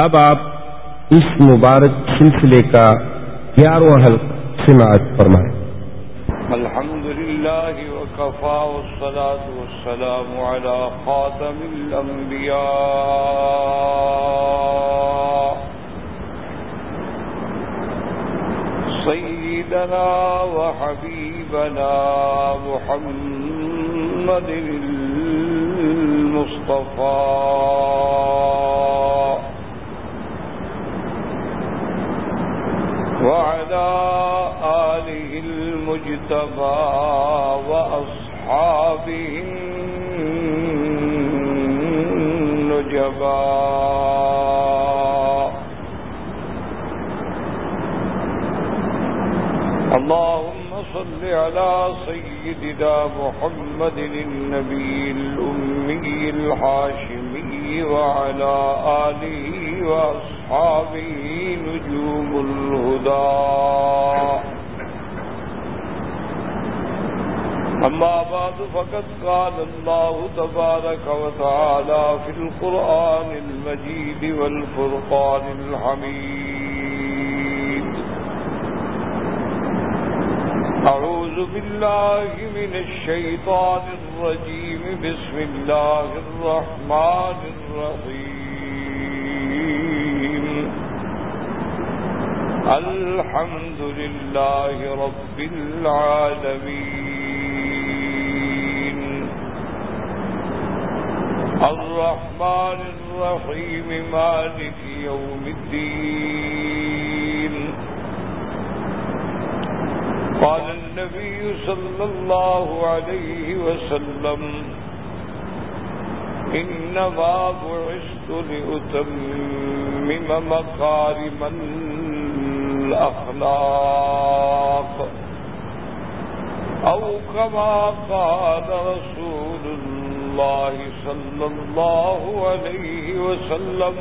اب آپ اس مبارک سلسلے کا گیارہواں حلق سماعت فرمائیں۔ الحمد لله وكفى والصلاة والسلام على خاتم الأنبياء سيدنا وحبيبنا محمد المصطفى وعلى آله المجتبى وأصحابه النجبى اللهم صل على سيدنا محمد النبي الأمي الحاشمي وعلى آله وأصحابه نجوم الهدى. أما بعد، فقد قال الله تبارك وتعالى في القرآن المجيد والفرقان الحميد. أعوذ بالله من الشيطان الرجيم. بسم الله الرحمن الرحيم. الحمد لله رب العالمين. الرحمن الرحيم، مالك يوم الدين. قال النبي صلى الله عليه وسلم، إنما بعثت لأتمم مكارم الأخلاق، أو كما قال رسول الله الله صلى الله عليه وسلم.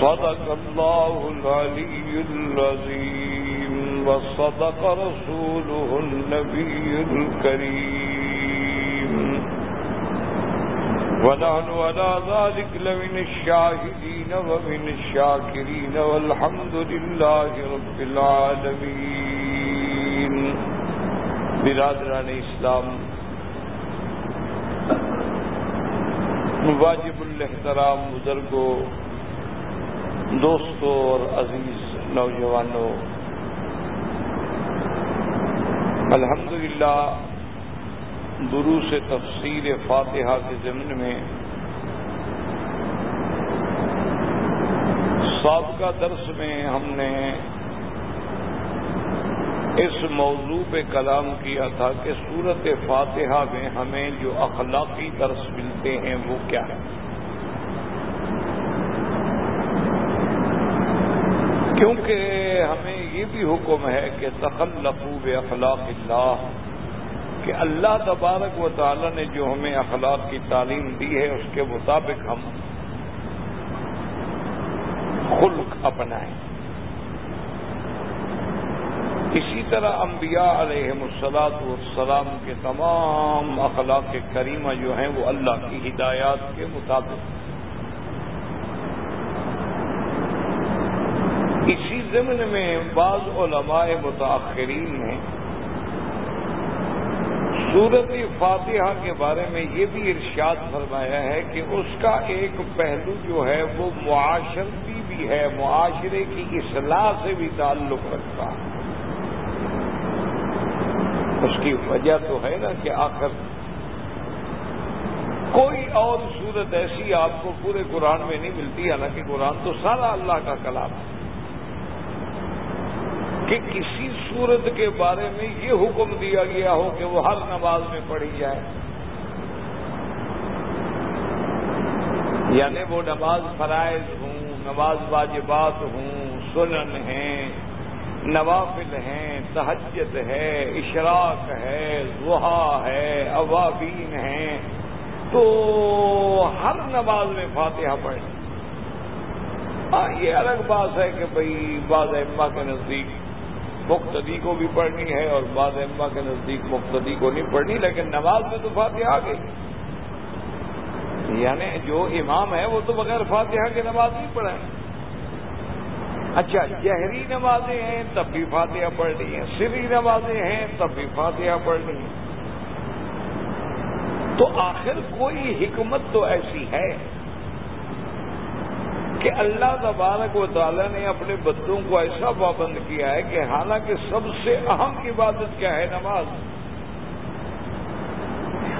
صدق الله العلي العظيم وصدق رسوله النبي الكريم. ونحن على ذلك لمن الشاهدين ومن الشاكرين والحمد لله رب العالمين. برادران اسلام واجب الاحترام بزرگوں، دوستوں اور عزیز نوجوانوں۔ الحمدللہ، دروس تفسیر فاتحہ کے ضمن میں سابقہ درس میں ہم نے اس موضوع پہ کلام کیا تھا کہ صورت فاتحہ میں ہمیں جو اخلاقی درس ملتے ہیں وہ کیا ہے کیونکہ ہمیں یہ بھی حکم ہے کہ تخلقو اخلاق اللہ، کہ اللہ تبارک و تعالی نے جو ہمیں اخلاق کی تعلیم دی ہے، اس کے مطابق ہم خلق اپنائیں۔ اسی طرح انبیاء علیہ مسلاط والسلام کے تمام اخلاق کریمہ جو ہیں وہ اللہ کی ہدایات کے مطابق اسی ضمن میں بعض علماء متاثرین نے صورت فاتحہ کے بارے میں یہ بھی ارشاد فرمایا ہے کہ اس کا ایک پہلو جو ہے وہ معاشرتی بھی ہے، معاشرے کی اصلاح سے بھی تعلق رکھتا ہے۔ اس کی وجہ تو ہے نا کہ آخر کوئی اور صورت ایسی آپ کو پورے قرآن میں نہیں ملتی، حالانکہ قرآن تو سارا اللہ کا کلام ہے۔ کہ کسی صورت کے بارے میں یہ حکم دیا گیا ہو کہ وہ ہر نماز میں پڑھی جائے۔ یعنی وہ نماز فرائض ہوں، نماز واجبات ہوں، سنن ہیں۔ نوافل ہیں تہجت ہے، اشراق ہے زحا ہے، اوابین ہیں۔ تو ہر نماز میں فاتحہ پڑھیں۔ ہاں یہ الگ بات ہے کہ بھائی بعض اما کے نزدیک مقتدی کو بھی پڑھنی ہے اور بعض اما کے نزدیک مقتدی کو نہیں پڑھنی، لیکن نماز میں تو فاتحہ آ گئی۔ یعنی جو امام ہے وہ تو بغیر فاتحہ کے نماز نہیں پڑھے اچھا جہری نمازیں ہیں، تب بھی فاتحہ پڑھ رہی ہیں، سری نمازیں ہیں، تب بھی فاتحہ پڑھ رہی ہیں۔ تو آخر کوئی حکمت تو ایسی ہے کہ اللہ تبارک و تعالیٰ نے اپنے بچوں کو ایسا پابند کیا ہے کہ حالانکہ سب سے اہم عبادت کیا ہے نماز؟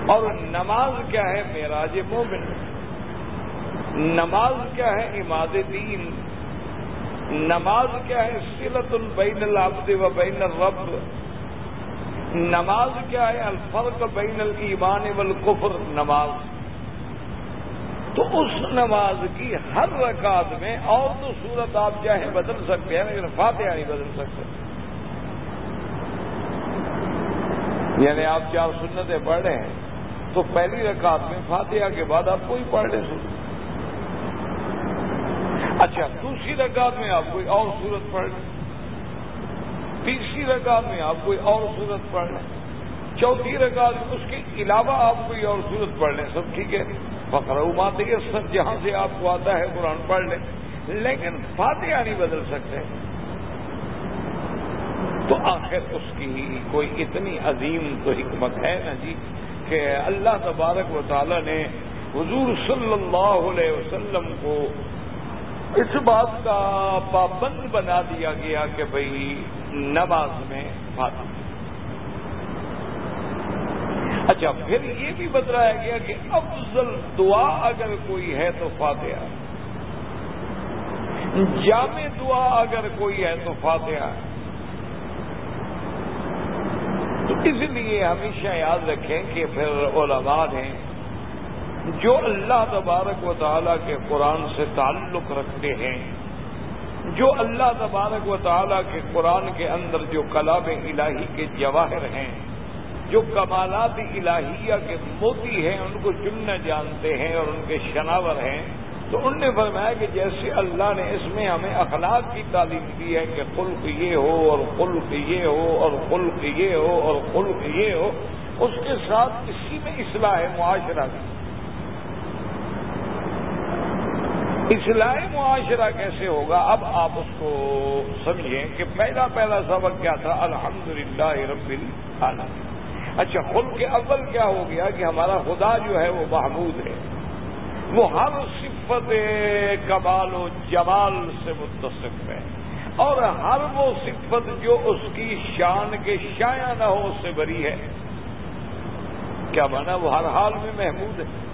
اور نماز کیا ہے معراج مومن؟ نماز کیا ہے اماد دین؟ نماز کیا ہے؟ سلت البین العبد و بین الرب. نماز کیا ہے؟ الفرق بین الایمان والکفر. نماز. تو اس نماز کی ہر رکعت میں اور تو صورت آپ چاہیں بدل سکتے ہیں، لیکن فاتحہ نہیں بدل سکتے. یعنی آپ چار سنتیں پڑھ رہے ہیں؟ تو پہلی رکعت میں فاتحہ کے بعد آپ کوئی پڑھ لیں سن اچھا دوسری رکعت میں آپ کوئی اور صورت پڑھ لیں۔ تیسری رکعت میں آپ کوئی اور صورت پڑھ لیں۔ چوتھی رکعت، اس کے علاوہ آپ کوئی اور صورت پڑھ لیں، سب ٹھیک ہے۔ فخر ہے سب جہاں سے آپ کو آتا ہے، قرآن پڑھ لیں۔ لیکن فاتحہ نہیں بدل سکتے۔ تو آخر اس کی کوئی اتنی عظیم تو حکمت ہے نا جی کہ اللہ تبارک و تعالی نے حضور صلی اللہ علیہ وسلم کو اس بات کا پابند بنا دیا گیا کہ بھائی نماز میں فاتحہ اچھا پھر یہ بھی بتلایا گیا کہ افضل دعا اگر کوئی ہے تو فاتحہ۔ جامع دعا اگر کوئی ہے تو فاتحہ۔ تو اس لیے ہمیشہ یاد رکھیں کہ پھر علماء نے جو اللہ تبارک و تعالیٰ کے قرآن سے تعلق رکھتے ہیں، جو اللہ تبارک و تعالیٰ کے قرآن کے اندر جو کلام الہی کے جواہر ہیں، جو کمالات الہیہ کے موتی ہیں، ان کو چننا جانتے ہیں اور ان کے شناور ہیں، تو ان نے فرمایا کہ جیسے اللہ نے اس میں ہمیں اخلاق کی تعلیم دی ہے کہ خلق یہ ہو اور خلق یہ ہو اور خلق یہ ہو اور خلق یہ ہو، اس کے ساتھ اسی میں اصلاح معاشرہ کی اصلاح معاشرہ کیسے ہوگا؟ اب آپ اس کو سمجھیں کہ پہلا پہلا سبق کیا تھا الحمد للہ رب العالمین۔ اچھا خلق کے اول کیا ہو گیا کہ ہمارا خدا جو ہے وہ محمود ہے۔ وہ ہر صفت کمال و جمال سے متصف ہے۔ اور ہر وہ صفت جو اس کی شان کے شایا نہ ہو اس سے بری ہے۔ کیا مانا؟ وہ ہر حال میں محمود ہے۔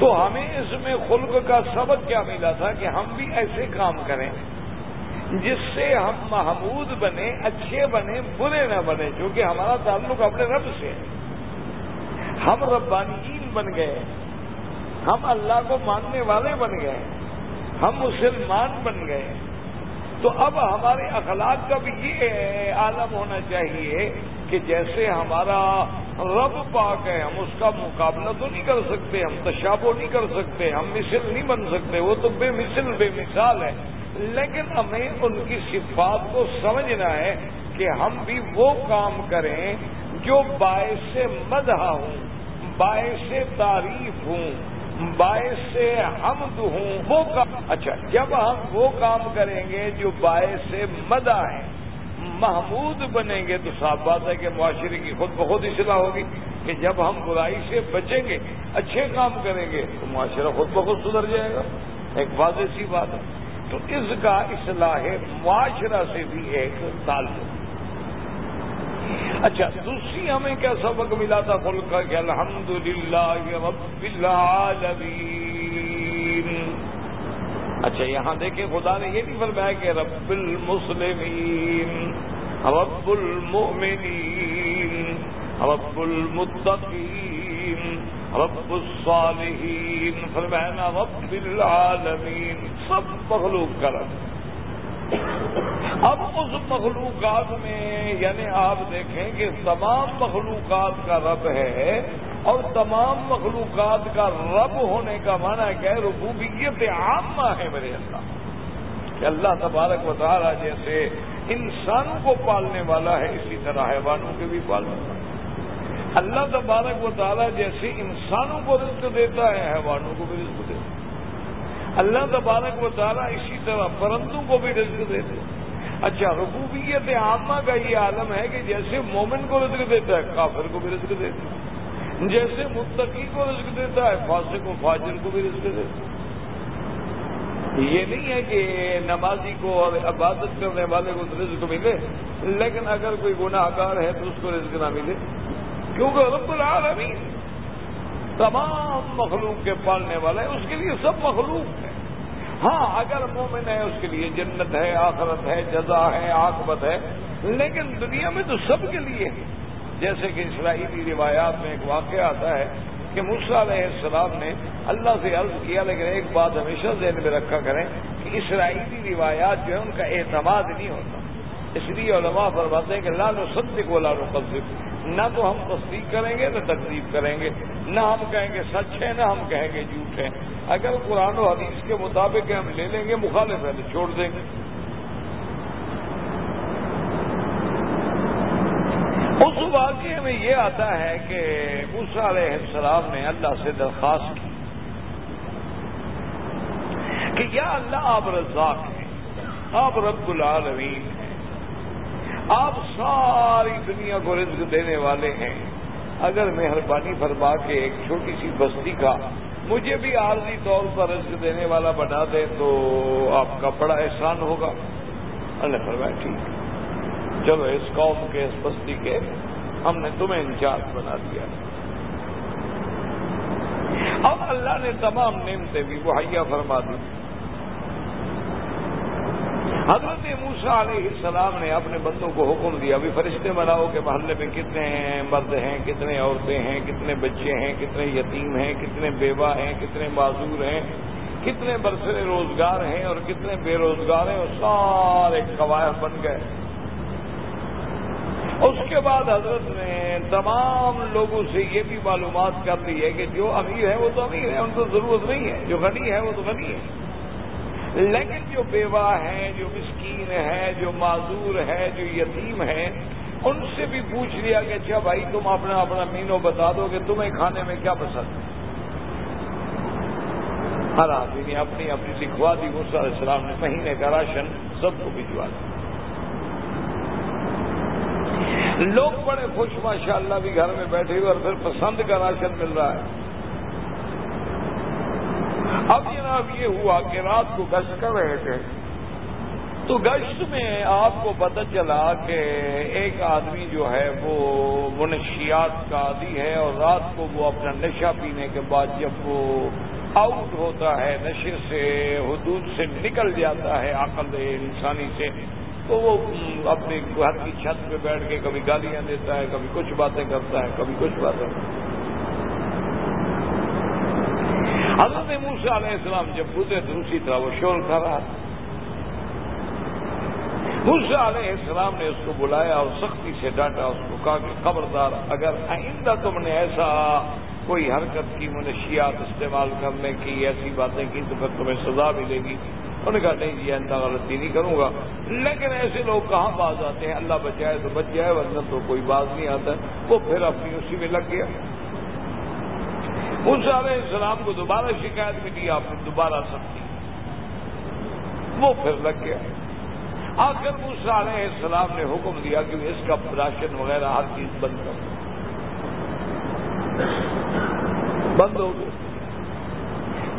تو ہمیں اس میں خلق کا سبق کیا ملا تھا کہ ہم بھی ایسے کام کریں، جس سے ہم محمود بنے، اچھے بنے، برے نہ بنے کیونکہ ہمارا تعلق اپنے رب سے ہے۔ ہم ربانیین بن گئے، ہم اللہ کو ماننے والے بن گئے، ہم مسلمان بن گئے۔ تو اب ہمارے اخلاق کا بھی یہ عالم ہونا چاہیے کہ جیسے ہمارا رب پاک ہے ہم اس کا مقابلہ تو نہیں کر سکتے، ہم تشابو نہیں کر سکتے، ہم مثل نہیں بن سکتے، وہ تو بے مثل، بے مثال ہے۔ لیکن ہمیں ان کی صفات کو سمجھنا ہے کہ ہم بھی وہ کام کریں جو باعث مدح ہوں، باعث تعریف ہوں، باعث حمد ہوں۔ وہ کام اچھا جب ہم وہ کام کریں گے جو باعث مدح ہیں محمود بنیں گے تو صاف بات ہے کہ معاشرے کی خود بخود اصلاح ہوگی کہ جب ہم برائی سے بچیں گے، اچھے کام کریں گے، تو معاشرہ خود بخود سدھر جائے گا۔ ایک واضح سی بات ہے۔ تو اس کا اصلاح معاشرہ سے بھی ایک تعلق۔ اچھا دوسری ہمیں کیا سبق ملا تھا؟ خل کا کہ الحمد للہ رب العالمین۔ اچھا یہاں دیکھیں، خدا نے یہ نہیں فرمایا کہ رب المسلمین، رب المؤمنین، رب المتقین، رب الصالحین فرمانا رب العالمین، سب مخلوق کا رب اب اس مخلوقات میں یعنی آپ دیکھیں کہ تمام مخلوقات کا رب ہے اور تمام مخلوقات کا رب ہونے کا معنی کیا ہے ربوبیت عامہ ہے میرے اللہ۔ کہ اللہ تبارک و تعالیٰ جیسے انسانوں کو پالنے والا ہے، اسی طرح حیوانوں کے بھی پالنے والا اللہ تبارک و تعالیٰ جیسے انسانوں کو رزق دیتا ہے، حیوانوں کو بھی رزق دیتا ہے۔ اللہ تبارک و تعالیٰ اسی طرح پرندوں کو بھی رزق دیتے اچھا ربوبیت عامہ کا یہ عالم ہے کہ جیسے مومن کو رزق دیتا ہے، کافر کو بھی رزق دیتا ہے۔ جیسے متقی کو رزق دیتا ہے، فاسق و فاجر کو بھی رزق دیتا ہے۔ یہ نہیں ہے کہ نمازی کو اور عبادت کرنے والے کو رزق ملے، لیکن اگر کوئی گناہ گار ہے تو اس کو رزق نہ ملے۔ کیونکہ رب العالمین تمام مخلوق کے پالنے والا ہے، اس کے لیے سب مخلوق ہے ہاں اگر مومن ہے، اس کے لیے جنت ہے، آخرت ہے، جزا ہے آکبت ہے، لیکن دنیا میں تو سب کے لیے ہے۔ جیسے کہ اسرائیلی روایات میں ایک واقعہ آتا ہے کہ موسا علیہ السلام نے اللہ سے عرض کیا، لیکن ایک بات ہمیشہ ذہن میں رکھا کریں کہ اسرائیلی روایات جو ہے ان کا اعتماد نہیں ہوتا۔ اس لیے علماء فرماتے ہیں کہ لالو ستیہ کو لالو تصدیق نہ تو ہم تصدیق کریں گے، نہ تقسیب کریں گے۔ نہ ہم کہیں گے سچ ہے، نہ ہم کہیں گے جھوٹ ہے۔ اگر قرآن و حدیث کے مطابق ہم لے لیں گے، مخالف ہے تو چھوڑ دیں گے۔ اس واقعے میں یہ آتا ہے کہ موسا علیہ السلام نے اللہ سے درخواست کی کہ یا اللہ آپ رزاق ہیں، آپ رب العالمین ہیں، آپ ساری دنیا کو رزق دینے والے ہیں۔ اگر مہربانی فرما کے ایک چھوٹی سی بستی کا مجھے بھی عارضی طور پر رزق دینے والا بنا دیں تو آپ کا بڑا احسان ہوگا۔ اللہ فرمایا ٹھیک۔ ہے چلو اس قوم کے، اس بستی کے ہم نے تمہیں انچارج بنا دیا۔ اب اللہ نے تمام نعمتیں بھی مہیا فرما دی۔ حضرت موسا علیہ السلام نے اپنے بندوں کو حکم دیا، ابھی فرشتے بناؤ کہ محلے میں کتنے ہیں، مرد ہیں، کتنے عورتیں ہیں، کتنے بچے ہیں، کتنے یتیم ہیں، کتنے بیوہ ہیں، کتنے معذور ہیں، کتنے برسر روزگار ہیں اور کتنے بے روزگار ہیں اور سارے قواعد بن گئے۔ اس کے بعد حضرت نے تمام لوگوں سے یہ بھی معلومات کر لی ہے کہ جو امیر ہے وہ تو امیر ہے ان کو ضرورت نہیں ہے۔ جو غنی ہے وہ تو غنی ہے لیکن جو بیوہ ہیں، جو مسکین ہے جو معذور ہے جو یتیم ہے ان سے بھی پوچھ لیا کہ اچھا بھائی، تم اپنا اپنا مینو بتا دو کہ تمہیں کھانے میں کیا پسند ہے۔ ہر آدمی نے اپنی اپنی لکھوا دی علیہ السلام نے مہینے کا راشن سب کو بھجوا دیا۔ لوگ بڑے خوش ماشاء اللہ بھی گھر میں بیٹھے ہوئے اور پھر پسند کا راشن مل رہا ہے۔ اب جناب یہ ہوا کہ رات کو گشت کر رہے تھے۔ تو گشت میں آپ کو پتہ چلا کہ ایک آدمی جو ہے وہ منشیات کا عادی ہے اور رات کو وہ اپنا نشہ پینے کے بعد جب وہ آؤٹ ہوتا ہے، نشے سے، حدود سے نکل جاتا ہے، عقل انسانی سے تو وہ اپنی گھر کی چھت پہ بیٹھ کے کبھی گالیاں دیتا ہے، کبھی کچھ باتیں کرتا ہے، کبھی کچھ باتیں حضرت موسیٰ علیہ السلام جب گزرے دوسری طرح وہ شور کر رہا تھا۔ موسیٰ علیہ السلام نے اس کو بلایا اور سختی سے ڈانٹا، اس کو کہا کہ خبردار، اگر آئندہ تم نے ایسا کوئی حرکت کی منشیات استعمال کرنے کی، ایسی باتیں کی، تو پھر تمہیں سزا ملے گی۔ انہوں نے کہا، نہیں جی ایسا غلطی نہیں کروں گا. لیکن ایسے لوگ کہاں باز آتے ہیں؟ اللہ بچائے تو بچ جائے، ورنہ تو کوئی باز نہیں آتا۔ وہ پھر اپنی اسی میں لگ گیا۔ اس علیہ السلام کو دوبارہ شکایت ملی، آپ نے دوبارہ سب وہ پھر لگ گیا۔ آخر اس علیہ السلام نے حکم دیا کہ اس کا راشن وغیرہ ہر چیز بند کر بند ہو گیا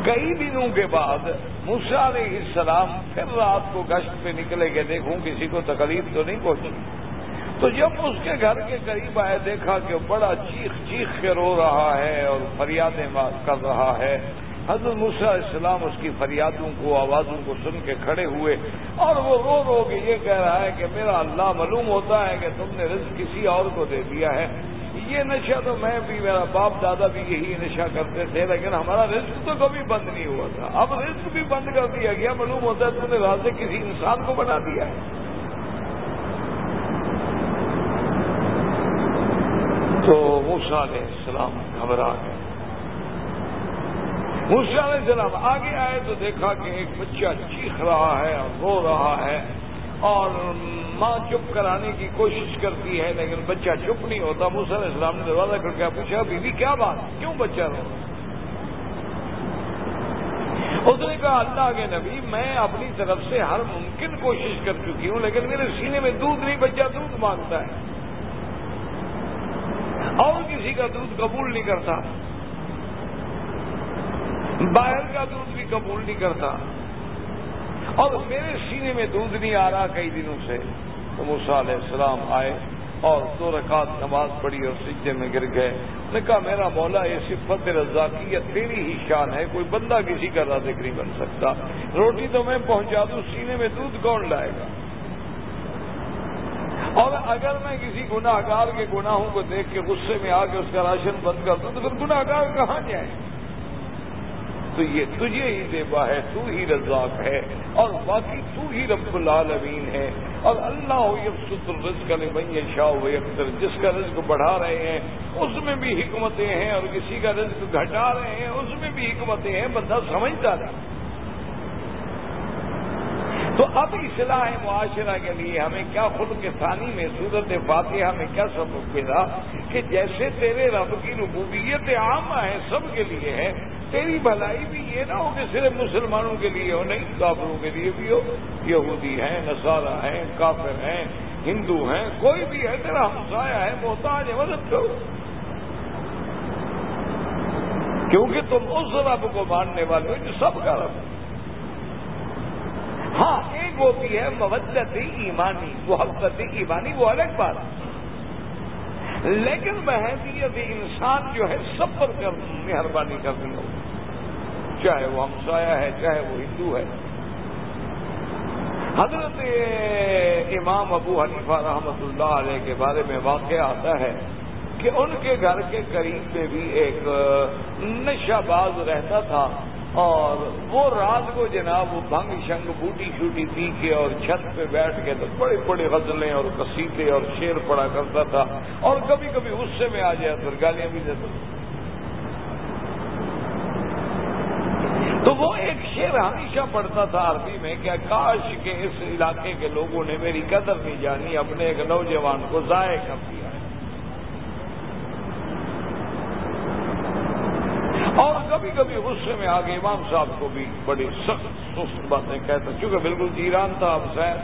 کئی دنوں کے بعد موسا علیہ السلام پھر رات کو گشت پہ نکلے گے دیکھوں کسی کو تکلیف تو نہیں پہنچی۔ تو جب اس کے گھر کے قریب آئے، دیکھا کہ بڑا چیخ چیخ کے رو رہا ہے اور فریادیں کر رہا ہے۔ حضرت علیہ السلام اس کی فریادوں کو، آوازوں کو سن کے کھڑے ہوئے اور وہ رو رو کے یہ کہہ رہا ہے کہ میرا اللہ معلوم ہوتا ہے کہ تم نے رزق کسی اور کو دے دیا ہے۔ یہ نشہ تو میں بھی، میرا باپ دادا بھی یہی نشہ کرتے تھے، لیکن ہمارا رزق تو کبھی بند نہیں ہوا تھا۔ اب رزق بھی بند کر دیا گیا، معلوم ہوتا ہے تم نے راستے کسی انسان کو بنا دیا ہے۔ تو موسا علیہ السلام گھبرا گئے۔ موسا علیہ السلام آگے آئے تو دیکھا کہ ایک بچہ چیخ رہا ہے اور رو رہا ہے اور ماں چپ کرانے کی کوشش کرتی ہے، لیکن بچہ چپ نہیں ہوتا۔ علیہ السلام نے دروازہ کر کے پوچھا بیوی کیا بات؟ کیوں بچہ رو? اس نے کہا، اللہ کے نبی، میں اپنی طرف سے ہر ممکن کوشش کر چکی ہوں، لیکن میرے سینے میں دودھ نہیں، بچہ دودھ مانگتا ہے۔ اور کسی کا دودھ قبول نہیں کرتا۔ باہر کا دودھ بھی قبول نہیں کرتا۔ اور میرے سینے میں دودھ نہیں آ رہا کئی دنوں سے۔ تو موسا علیہ السلام آئے اور دو رکعت نماز پڑھی اور سجدے میں گر گئے۔ نے کہا، میرا مولا، یہ صفت رضاکیت تیری ہی شان ہے، کوئی بندہ کسی کا رازق نہیں بن سکتا۔ روٹی تو میں پہنچا دوں، سینے میں دودھ کون لائے گا؟ اور اگر میں کسی گناہ گار کے گناہوں کو دیکھ کے غصے میں آ کے اس کا راشن بند کر دوں، تو پھر گناہ گار کہاں جائیں تو یہ تجھے ہی دیبا ہے، تو ہی رزاق ہے، اور باقی تو ہی رب العالمین ہے۔ اور اللہ ہو یبسط الرزق علی بن شاہ ہوئے اختر جس کا رزق بڑھا رہے ہیں، اس میں بھی حکمتیں ہیں، اور کسی کا رزق گھٹا رہے ہیں، اس میں بھی حکمتیں ہیں، بندہ سمجھتا نہیں۔ تو اب اصلاح معاشرہ کے لیے ہمیں کیا خود کے ثانی میں صورت فاتحہ ہمیں کیا سبق ملا کہ جیسے تیرے رب کی ربوبیت عام ہے، سب کے لیے ہے تیری بھلائی بھی یہ نہ ہو کہ صرف مسلمانوں کے لیے ہو، نہیں، کافروں کے لیے بھی ہو۔ یہودی ہیں، نصارہ ہیں، کافر ہیں، ہندو ہیں، کوئی بھی ہے، تیرا ہمسایا ہے، محتاج ہے، مدد کرو۔ کیونکہ تم اس رب کو ماننے والے ہو جو سب کا رب ہاں ایک ہوتی ہے مبت ایمانی محبت ایمانی، وہ الگ بات۔ لیکن محدیت انسان جو ہے، سب پر مہربانی کرنی ہوگی چاہے وہ ہمسایا ہے، چاہے وہ ہندو ہے۔ حضرت امام ابو حنیفہ رحمۃ اللہ علیہ کے بارے میں واقع آتا ہے کہ ان کے گھر کے قریب میں بھی ایک نشہ باز رہتا تھا اور وہ رات کو جناب وہ بھنگ شنگ بوٹی شوٹی پی کے اور چھت پہ بیٹھ کے تو بڑے بڑے غزلیں اور کسیتے اور شیر پڑا کرتا تھا اور کبھی کبھی غصے میں آ جاتا تو گالیاں بھی دیتا تو وہ ایک شعر ہمیشہ پڑھتا تھا عربی میں کہ کاش کے اس علاقے کے لوگوں نے میری قدر نہیں جانی، اپنے ایک نوجوان کو ضائع کر دیا۔ اور کبھی کبھی غصے میں آگے امام صاحب کو بھی بڑی سخت سست باتیں کہتا، چونکہ بالکل جیران تھا اب سیر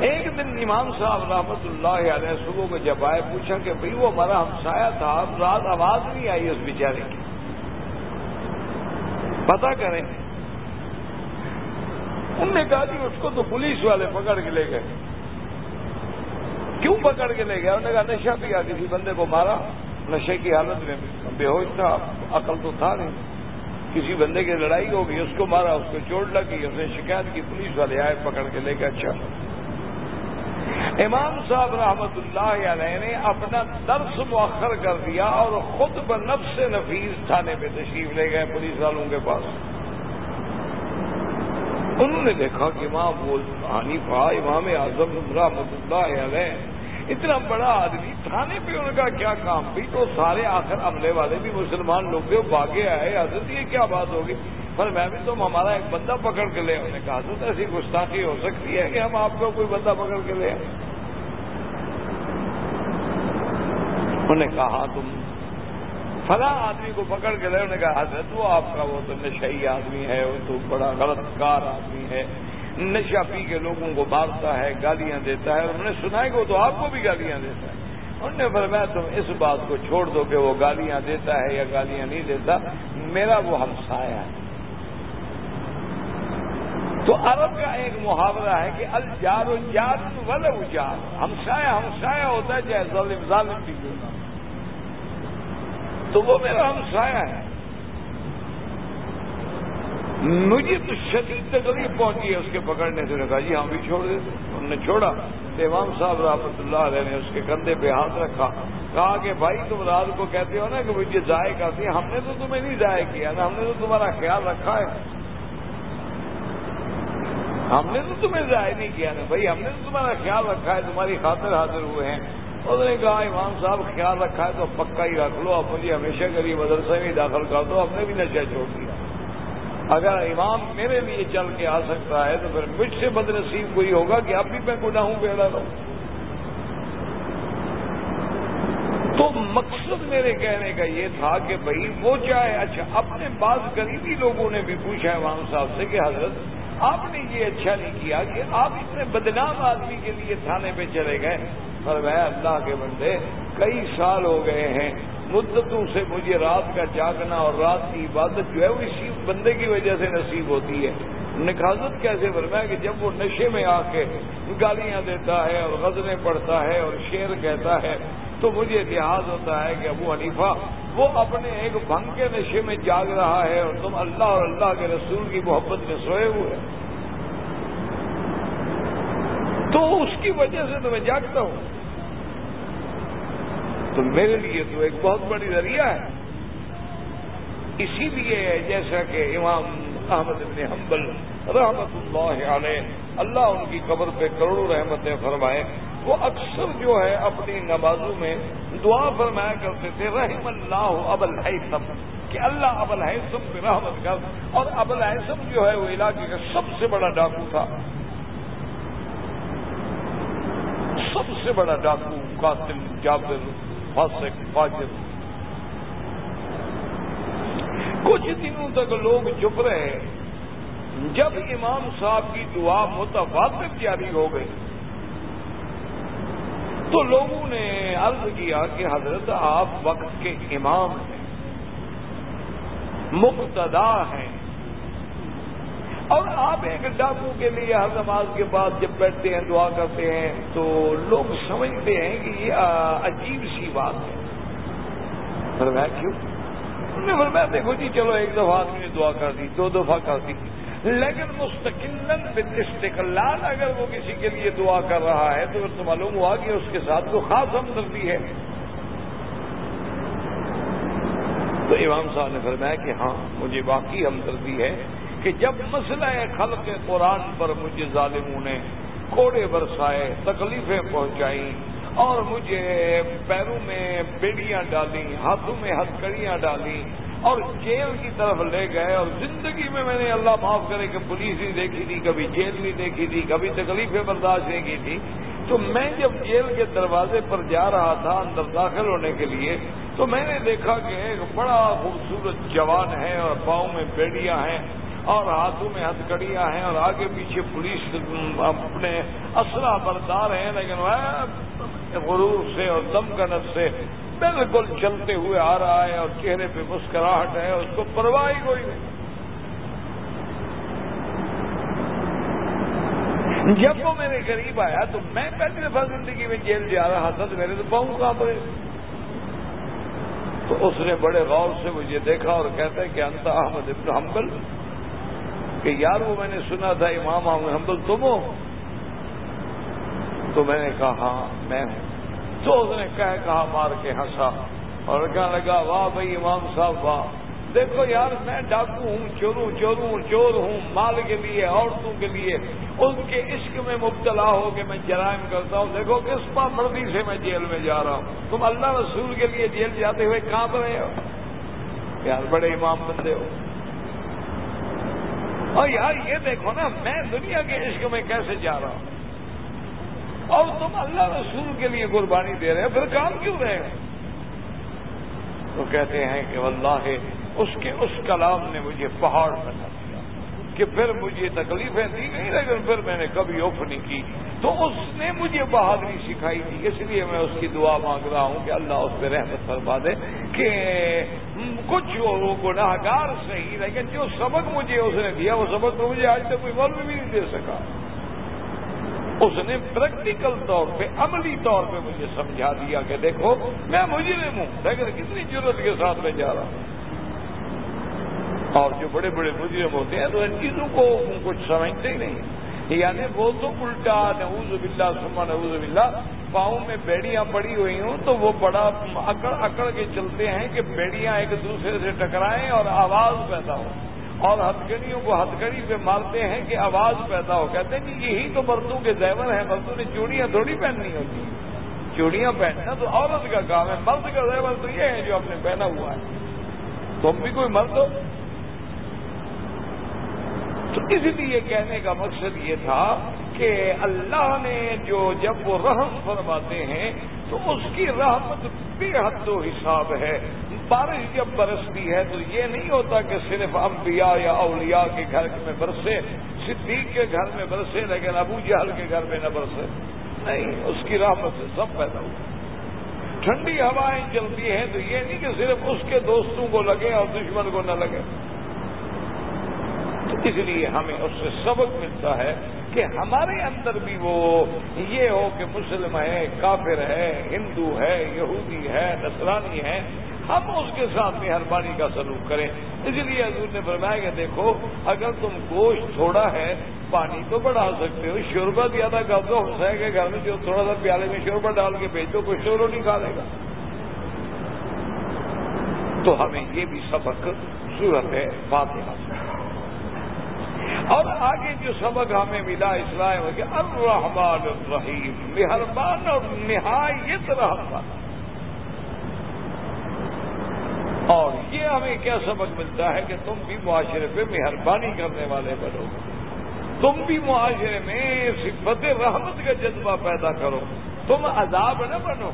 ایک دن امام صاحب رحمت اللہ علیہ صبح کو جب آئے، پوچھا کہ بھئی وہ ہمارا ہمسایا تھا، اب رات آواز نہیں آئی اس بیچارے کی۔ پتا کریں۔ انہوں نے کہا کہ اس کو تو پولیس والے پکڑ کے لے گئے۔ کیوں پکڑ کے لے گئے؟ انہوں نے کہا نشہ پیا کسی بندے کو مارا۔ نشے کی حالت میں بے ہوش تھا، عقل تو تھا نہیں۔ کسی بندے کی لڑائی ہو گئی، اس کو مارا، اس کو چوٹ لگی اس نے شکایت کی، پولیس والے آئے پکڑ کے لے کے اچھا۔ امام صاحب رحمت اللہ علیہ نے اپنا درس مؤخر کر دیا اور خود بنفس نفیس تھانے پہ تشریف لے گئے پولیس والوں کے پاس۔ انہوں نے دیکھا کہ امام وہ حنیفہ، امام اعظم رحمت اللہ علیہ، اتنا بڑا آدمی، تھانے پہ ان کا کیا کام؟ بھی تو سارے آخر عملے والے بھی مسلمان لوگ تھے باغے آئے، حضرت یہ کیا بات ہوگی؟ پر میں بھی تم ہمارا ایک بندہ پکڑ کے لے انہوں نے کہا، تو ایسی گستاخی ہو سکتی ہے کہ ہم آپ کو کوئی بندہ پکڑ کے لے انہوں نے کہا ہاں، تم فلاں آدمی کو پکڑ کے لے انہوں نے کہا، حضرت، وہ آپ کا وہ تو نشئی آدمی ہے، وہ تو بڑا غلط کار آدمی ہے۔ نشہ پی کے لوگوں کو مارتا ہے، گالیاں دیتا ہے۔ انہوں نے سنا ہے کہ وہ تو آپ کو بھی گالیاں دیتا ہے۔ انہوں نے فرمایا، تم اس بات کو چھوڑ دو کہ وہ گالیاں دیتا ہے یا گالیاں نہیں دیتا۔ میرا وہ ہمسایا ہے۔ تو عرب کا ایک محاورہ ہے کہ الجار و جار ول اجار ہمسایا ہمسایا ہوتا ہے چاہے ظالم ظالم بھی ہوتا تو وہ میرا ہمسایا ہے۔ مجھے تو شدید تکلیف پہنچی ہے اس کے پکڑنے سے۔ کہا جی ہم بھی چھوڑ دیتے انہوں نے چھوڑا۔ امام صاحب رحمۃ اللہ علیہ نے اس کے کندھے پہ ہاتھ رکھا۔ کہا کہ بھائی، تم رات کو کہتے ہو نا کہ مجھے ضائع کرتی ہم نے تو تمہیں نہیں ضائع کیا نا ہم نے تو تمہارا خیال رکھا ہے۔ ہم نے تو تمہیں ضائع نہیں کیا نا بھائی، ہم نے تو تمہارا خیال رکھا ہے، تمہاری خاطر حاضر ہوئے ہیں۔ انہوں نے کہا، امام صاحب، خیال رکھا ہے تو پکا ہی رکھ لو اب مجھے ہمیشہ کری مدرسے میں داخل کر دو، ہم نے بھی نشہ چھوڑ دیا۔ اگر امام میرے لیے چل کے آ سکتا ہے تو پھر مجھ سے بد نصیب کوئی ہوگا کہ اب بھی میں گناہوں بیڑا رہوں تو مقصد میرے کہنے کا یہ تھا کہ بھائی، وہ چاہے اچھا اپنے بعض قریبی لوگوں نے بھی پوچھا امام صاحب سے کہ حضرت آپ نے یہ اچھا نہیں کیا کہ آپ اتنے بدنام آدمی کے لیے تھانے پہ چلے گئے۔ پر میں اللہ کے بندے، کئی سال ہو گئے ہیں۔ مدتوں سے مجھے رات کا جاگنا اور رات کی عبادت جو ہے وہ اسی بندے کی وجہ سے نصیب ہوتی ہے۔ نکازت کیسے؟ فرمایا کہ جب وہ نشے میں آ کے گالیاں دیتا ہے اور غزلیں پڑھتا ہے اور شعر کہتا ہے تو مجھے لحاظ ہوتا ہے کہ ابو حنیفہ وہ اپنے ایک بھنگ کے نشے میں جاگ رہا ہے اور تم اللہ اور اللہ کے رسول کی محبت میں سوئے ہوئے تو اس کی وجہ سے تو میں جاگتا ہوں۔ تو میرے لیے تو ایک بہت بڑی ذریعہ ہے۔ اسی لیے جیسا کہ امام احمد ابن حنبل رحمت اللہ علیہ اللہ ان کی قبر پہ کروڑوں رحمتیں فرمائے۔ وہ اکثر جو ہے اپنی نمازوں میں دعا فرمایا کرتے تھے، رحم اللہ اب الحسم کہ اللہ اب الحسم پہ رحمت کر۔ اور اب الحسم جو ہے وہ علاقے کا سب سے بڑا ڈاکو تھا۔ سب سے بڑا ڈاکو، قاتل، جابر، فاسق، فاجر۔ کچھ دنوں تک لوگ چپ رہے۔ جب امام صاحب کی دعا متواتر جاری ہو گئی۔ تو لوگوں نے عرض کیا کہ حضرت آپ وقت کے امام ہیں، مقتدا ہیں۔ اور آپ ایک ڈاکو کے لیے ہر نماز کے بعد جب بیٹھتے ہیں، دعا کرتے ہیں، تو لوگ سمجھتے ہیں کہ یہ عجیب سی بات ہے۔ فرمایا، کیوں؟ انہوں نے فرمایا، دیکھو جی چلو ایک دفعہ آدمی نے دعا کر دی، دو دفعہ کر دی۔ لیکن مستقل استقلال اگر وہ کسی کے لیے دعا کر رہا ہے، تو تو معلوم ہوا کہ اس کے ساتھ تو خاص ہمدردی ہے۔ تو امام صاحب نے فرمایا کہ ہاں مجھے باقی ہمدردی ہے کہ جب مسئلہ خلق قرآن پر مجھے ظالموں نے کوڑے برسائے، تکلیفیں پہنچائیں اور مجھے پیروں میں بیڑیاں ڈالیں، ہاتھوں میں ہتکڑیاں ڈالیں اور جیل کی طرف لے گئے اور زندگی میں میں نے اللہ معاف کرے کہ پولیس نہیں دیکھی تھی، کبھی جیل نہیں دیکھی تھی، کبھی تکلیفیں برداشت نہیں کی تھی۔ تو میں جب جیل کے دروازے پر جا رہا تھا اندر داخل ہونے کے لیے، تو میں نے دیکھا کہ ایک بڑا خوبصورت جوان ہے اور پاؤں میں بیڑیاں ہیں اور ہاتھوں میں ہتھکڑیاں ہیں اور آگے پیچھے پولیس اپنے اسرا بردار ہیں، لیکن غرور سے اور دمکنت سے بالکل چلتے ہوئے آ رہا ہے اور چہرے پہ مسکراہٹ ہے، اس کو پرواہ کوئی نہیں۔ جب وہ میرے قریب آیا تو میں پہلی دفعہ زندگی میں جیل جا رہا تھا تو میرے تو پاؤں کہاں پڑے تو اس نے بڑے غور سے مجھے دیکھا اور کہتا ہے کہ انت احمد ابن حنبل، کہ یار وہ میں نے سنا تھا امام احمد حنبل تم ہو؟ تو میں نے کہا ہاں میں ہوں۔ تو اس نے کہہ کہا مار کے ہنسا اور کہنے لگا، واہ بھائی، امام صاحب، واہ۔ دیکھو یار، میں ڈاکو ہوں چوروں چوروں چور ہوں، مال کے لیے، عورتوں کے لیے۔ ان کے عشق میں مبتلا ہو کے میں جرائم کرتا ہوں۔ دیکھو، کس پا مرضی سے میں جیل میں جا رہا ہوں۔ تم اللہ رسول کے لیے جیل جاتے ہوئے کہاں رہے ہو؟ یار، بڑے امام بندے ہو۔ اور یار، یہ دیکھو نا، میں دنیا کے عشق میں کیسے جا رہا ہوں؟ اور تم اللہ رسول کے لیے قربانی دے رہے ہو، پھر کام کیوں رہے ہو؟ تو کہتے ہیں کہ واللہ اس کے اس کلام نے مجھے پہاڑ بنا دیا کہ پھر مجھے تکلیفیں دی گئی، لیکن پھر میں نے کبھی اوف نہیں کی۔ تو اس نے مجھے بہادری سکھائی تھی، اس لیے میں اس کی دعا مانگ رہا ہوں کہ اللہ اس پہ رحمت فرما دے کہ کچھ گناہ گار صحیح لیکن جو سبق مجھے اس نے دیا، وہ سبق تو مجھے آج تک کوئی مولوی بھی نہیں دے سکا۔ اس نے پریکٹیکل طور پہ، عملی طور پہ مجھے سمجھا دیا کہ دیکھو، میں مجرم ہوں، لیکن کتنی ضرورت کے ساتھ میں جا رہا ہوں۔ اور جو بڑے بڑے مجرم ہوتے ہیں تو ان چیزوں کو کچھ سمجھتے ہی نہیں یعنی وہ تو الٹا، نعوذ باللہ سما نعوذ باللہ، پاؤں میں بیڑیاں پڑی ہوئی ہوں تو وہ بڑا اکڑ اکڑ کے چلتے ہیں کہ بیڑیاں ایک دوسرے سے ٹکرائیں اور آواز پیدا ہو اور ہتھکڑیوں کو ہتھکڑی پہ مارتے ہیں کہ آواز پیدا ہو۔ کہتے ہیں کہ یہی تو مردوں کے زیور ہیں مردوں نے چوڑیاں تھوڑی پہننی ہوتی۔ چوڑیاں پہننا تو عورت کا کام ہے، مرد کا زیور تو یہ ہے جو آپ نے پہنا ہوا ہے۔ تم بھی کوئی مرد ہو؟ تو اس لیے کہنے کا مقصد یہ تھا کہ اللہ نے جو جب وہ رحم فرماتے ہیں تو اس کی رحمت بے حد و حساب ہے۔ بارش جب برستی ہے، تو یہ نہیں ہوتا کہ صرف انبیاء یا اولیاء کے گھر میں برسے، صدیق کے گھر میں برسے، لیکن ابو جہل کے گھر میں نہ برسے۔ نہیں، اس کی رحمت سے سب پیدا ہوا ٹھنڈی ہوائیں چلتی ہیں، تو یہ نہیں کہ صرف اس کے دوستوں کو لگے اور دشمن کو نہ لگے۔ تو اس لیے ہمیں اس سے سبق ملتا ہے کہ ہمارے اندر بھی وہ یہ ہو کہ مسلم ہے کافر ہے ہندو ہے یہودی ہے نسرانی ہے ہم اس کے ساتھ مہربانی کا سلوک کریں۔ اس لیے حضور نے فرمایا کہ دیکھو، اگر تم گوشت تھوڑا ہے، پانی تو بڑھا سکتے ہو۔ شوربہ زیادہ کر دو حسین کے گھر میں جو تھوڑا سا پیالے میں شوربہ ڈال کے بھیج دو کوئی شورو نہیں کھا لے گا۔ تو ہمیں یہ بھی سبق صورت ہے فاتحہ۔ اور آگے جو سبق ہمیں ملا اسلام کہ الرحمن الرحیم، مہربان اور نہایت رحمان اور یہ ہمیں کیا سبق ملتا ہے کہ تم بھی معاشرے پہ مہربانی کرنے والے بنو۔ تم بھی معاشرے میں صفت رحمت کا جذبہ پیدا کرو۔ تم عذاب نہ بنو۔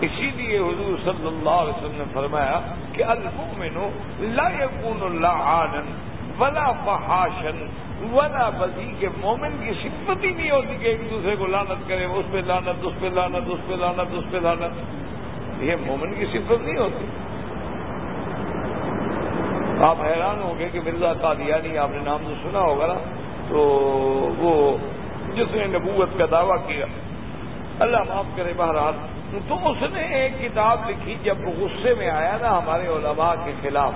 اسی لیے حضور صلی اللہ علیہ وسلم نے فرمایا کہ المؤمن لا يكون اللہ ولا فحاشن ولا بزی کے مومن کی صفت ہی نہیں ہوتی کہ ایک دوسرے کو لانت کرے، اس پہ لانت اس پہ لانت اس پہ لانت اس پہ لانت یہ مومن کی صفت نہیں ہوتی۔ آپ حیران ہوں گے کہ مرزا قادیانی آپ نے نام تو سنا ہوگا نا، تو وہ جس نے نبوت کا دعویٰ کیا، اللہ معاف کرے بہرحال۔ تو اس نے ایک کتاب لکھی جب غصے میں آیا نا ہمارے علماء کے خلاف۔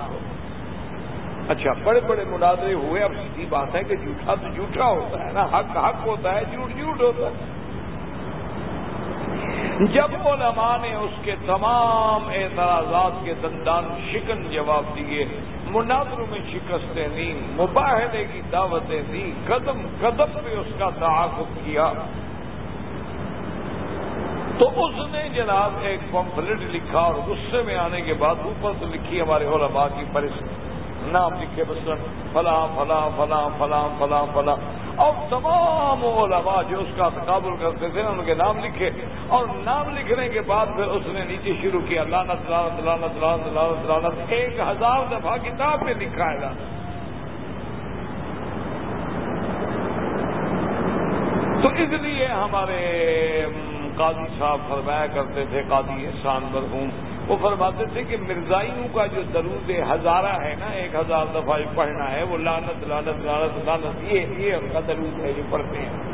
اچھا بڑے بڑے مناظرے ہوئے۔ اب سیدھی بات ہے کہ جھوٹا تو جھوٹا ہوتا ہے نا، حق حق ہوتا ہے، جھوٹ جھوٹ ہوتا ہے۔ جب علماء نے اس کے تمام اعتراضات کے دندان شکن جواب دیے مناظروں میں شکستیں دی مباہدے کی دعوتیں دی قدم قدم پہ اس کا تعاقب کیا۔ تو اس نے جناب ایک پمفلٹ لکھا اور غصے میں آنے کے بعد اوپر سے لکھی ہمارے علماء کی پرست نام لکھے بس فلاں فلاں فلاں فلاں فلاں فلاں اور تمام علماء جو اس کا تقابل کرتے تھے، ان کے نام لکھے۔ اور نام لکھنے کے بعد پھر اس نے نیچے شروع کیا لانت لانت لانت لانت لانت لانت ایک ہزار دفعہ کتاب میں لکھا ہے۔ لانت تو اس لیے ہمارے قاضی صاحب فرمایا کرتے تھے، قاضی احسان مرحوم وہ فرماتے تھے کہ مرزائیوں کا جو درود ہزارہ ہے نا، ایک ہزار دفعہ پڑھنا ہے، وہ لانت لانت لانت لانت یہ یہ ان کا درود ہے جو پڑھتے ہیں۔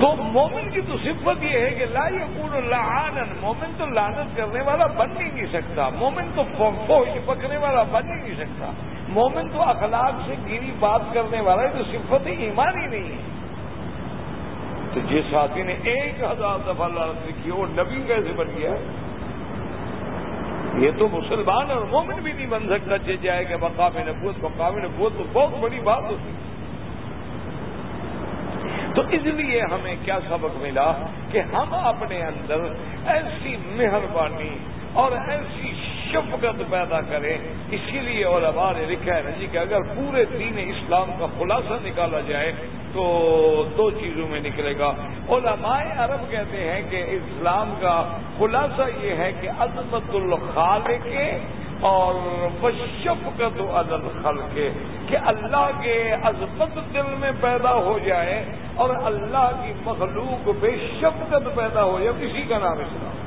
تو مومن کی تو صفت یہ ہے کہ لا یقون اللہ مومن تو لانت کرنے والا بن ہی نہیں جی سکتا۔ مومن تو فوج پکڑنے والا بن ہی نہیں جی سکتا۔ مومن تو اخلاق سے گیری بات کرنے والا ہے تو صفت ایمان ہی نہیں ہے۔ تو جس آدمی نے ایک ہزار دفعہ لڑت لکھی، وہ نبی کیسے بن گیا؟ یہ تو مسلمان اور مومن بھی نہیں بن سکتا چل جائے کہ مقام نبوت مقام نبوت تو بہت بڑی بات ہوتی تو اس لیے ہمیں کیا سبق ملا کہ ہم اپنے اندر ایسی مہربانی اور ایسی شفقت پیدا کریں اسی لیے علماء نے لکھا ہے جی کہ اگر پورے دین اسلام کا خلاصہ نکالا جائے تو دو چیزوں میں نکلے گا۔ علماء عرب کہتے ہیں کہ اسلام کا خلاصہ یہ ہے کہ عظمت الخال کے اور شفقت عدل خل کے کہ اللہ کے عظمت دل میں پیدا ہو جائے اور اللہ کی مخلوق بے شفقت پیدا ہو جائے۔ کسی کا نام اسلام۔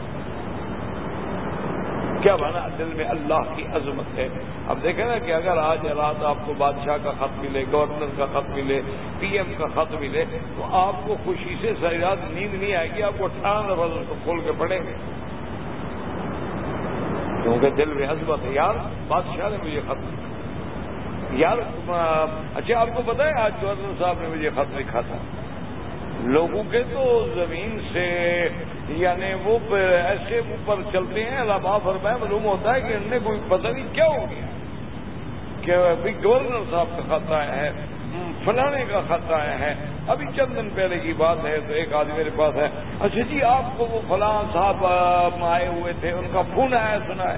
کیا بنا دل میں اللہ کی عظمت ہے۔ اب دیکھیں نا کہ اگر آج رات آپ کو بادشاہ کا خط ملے، گورنر کا خط ملے، پی ایم کا خط ملے، تو آپ کو خوشی سے ساری رات نیند نہیں آئے گی، آپ کو اٹھارہ دفعہ اس کو کھول کے پڑھیں گے۔ کیونکہ دل میں عظمت ہے۔ یار، بادشاہ نے مجھے خط لکھا۔ یار اچھا آپ کو پتا ہے، آج گورنر صاحب نے مجھے خط لکھا تھا۔ لوگوں کے تو زمین سے یعنی وہ ایسے اوپر چلتے ہیں علامہ فرمایا معلوم ہوتا ہے کہ ان میں کوئی پتہ نہیں کیا ہو گیا۔ کہ ابھی گورنر صاحب کا خط آیا ہے، فلانے کا خط آیا ہے۔ ابھی چند دن پہلے کی بات ہے، تو ایک آدمی میرے پاس ہے اچھا جی آپ کو وہ فلاں صاحب آئے ہوئے تھے، ان کا فون آیا، سنا ہے۔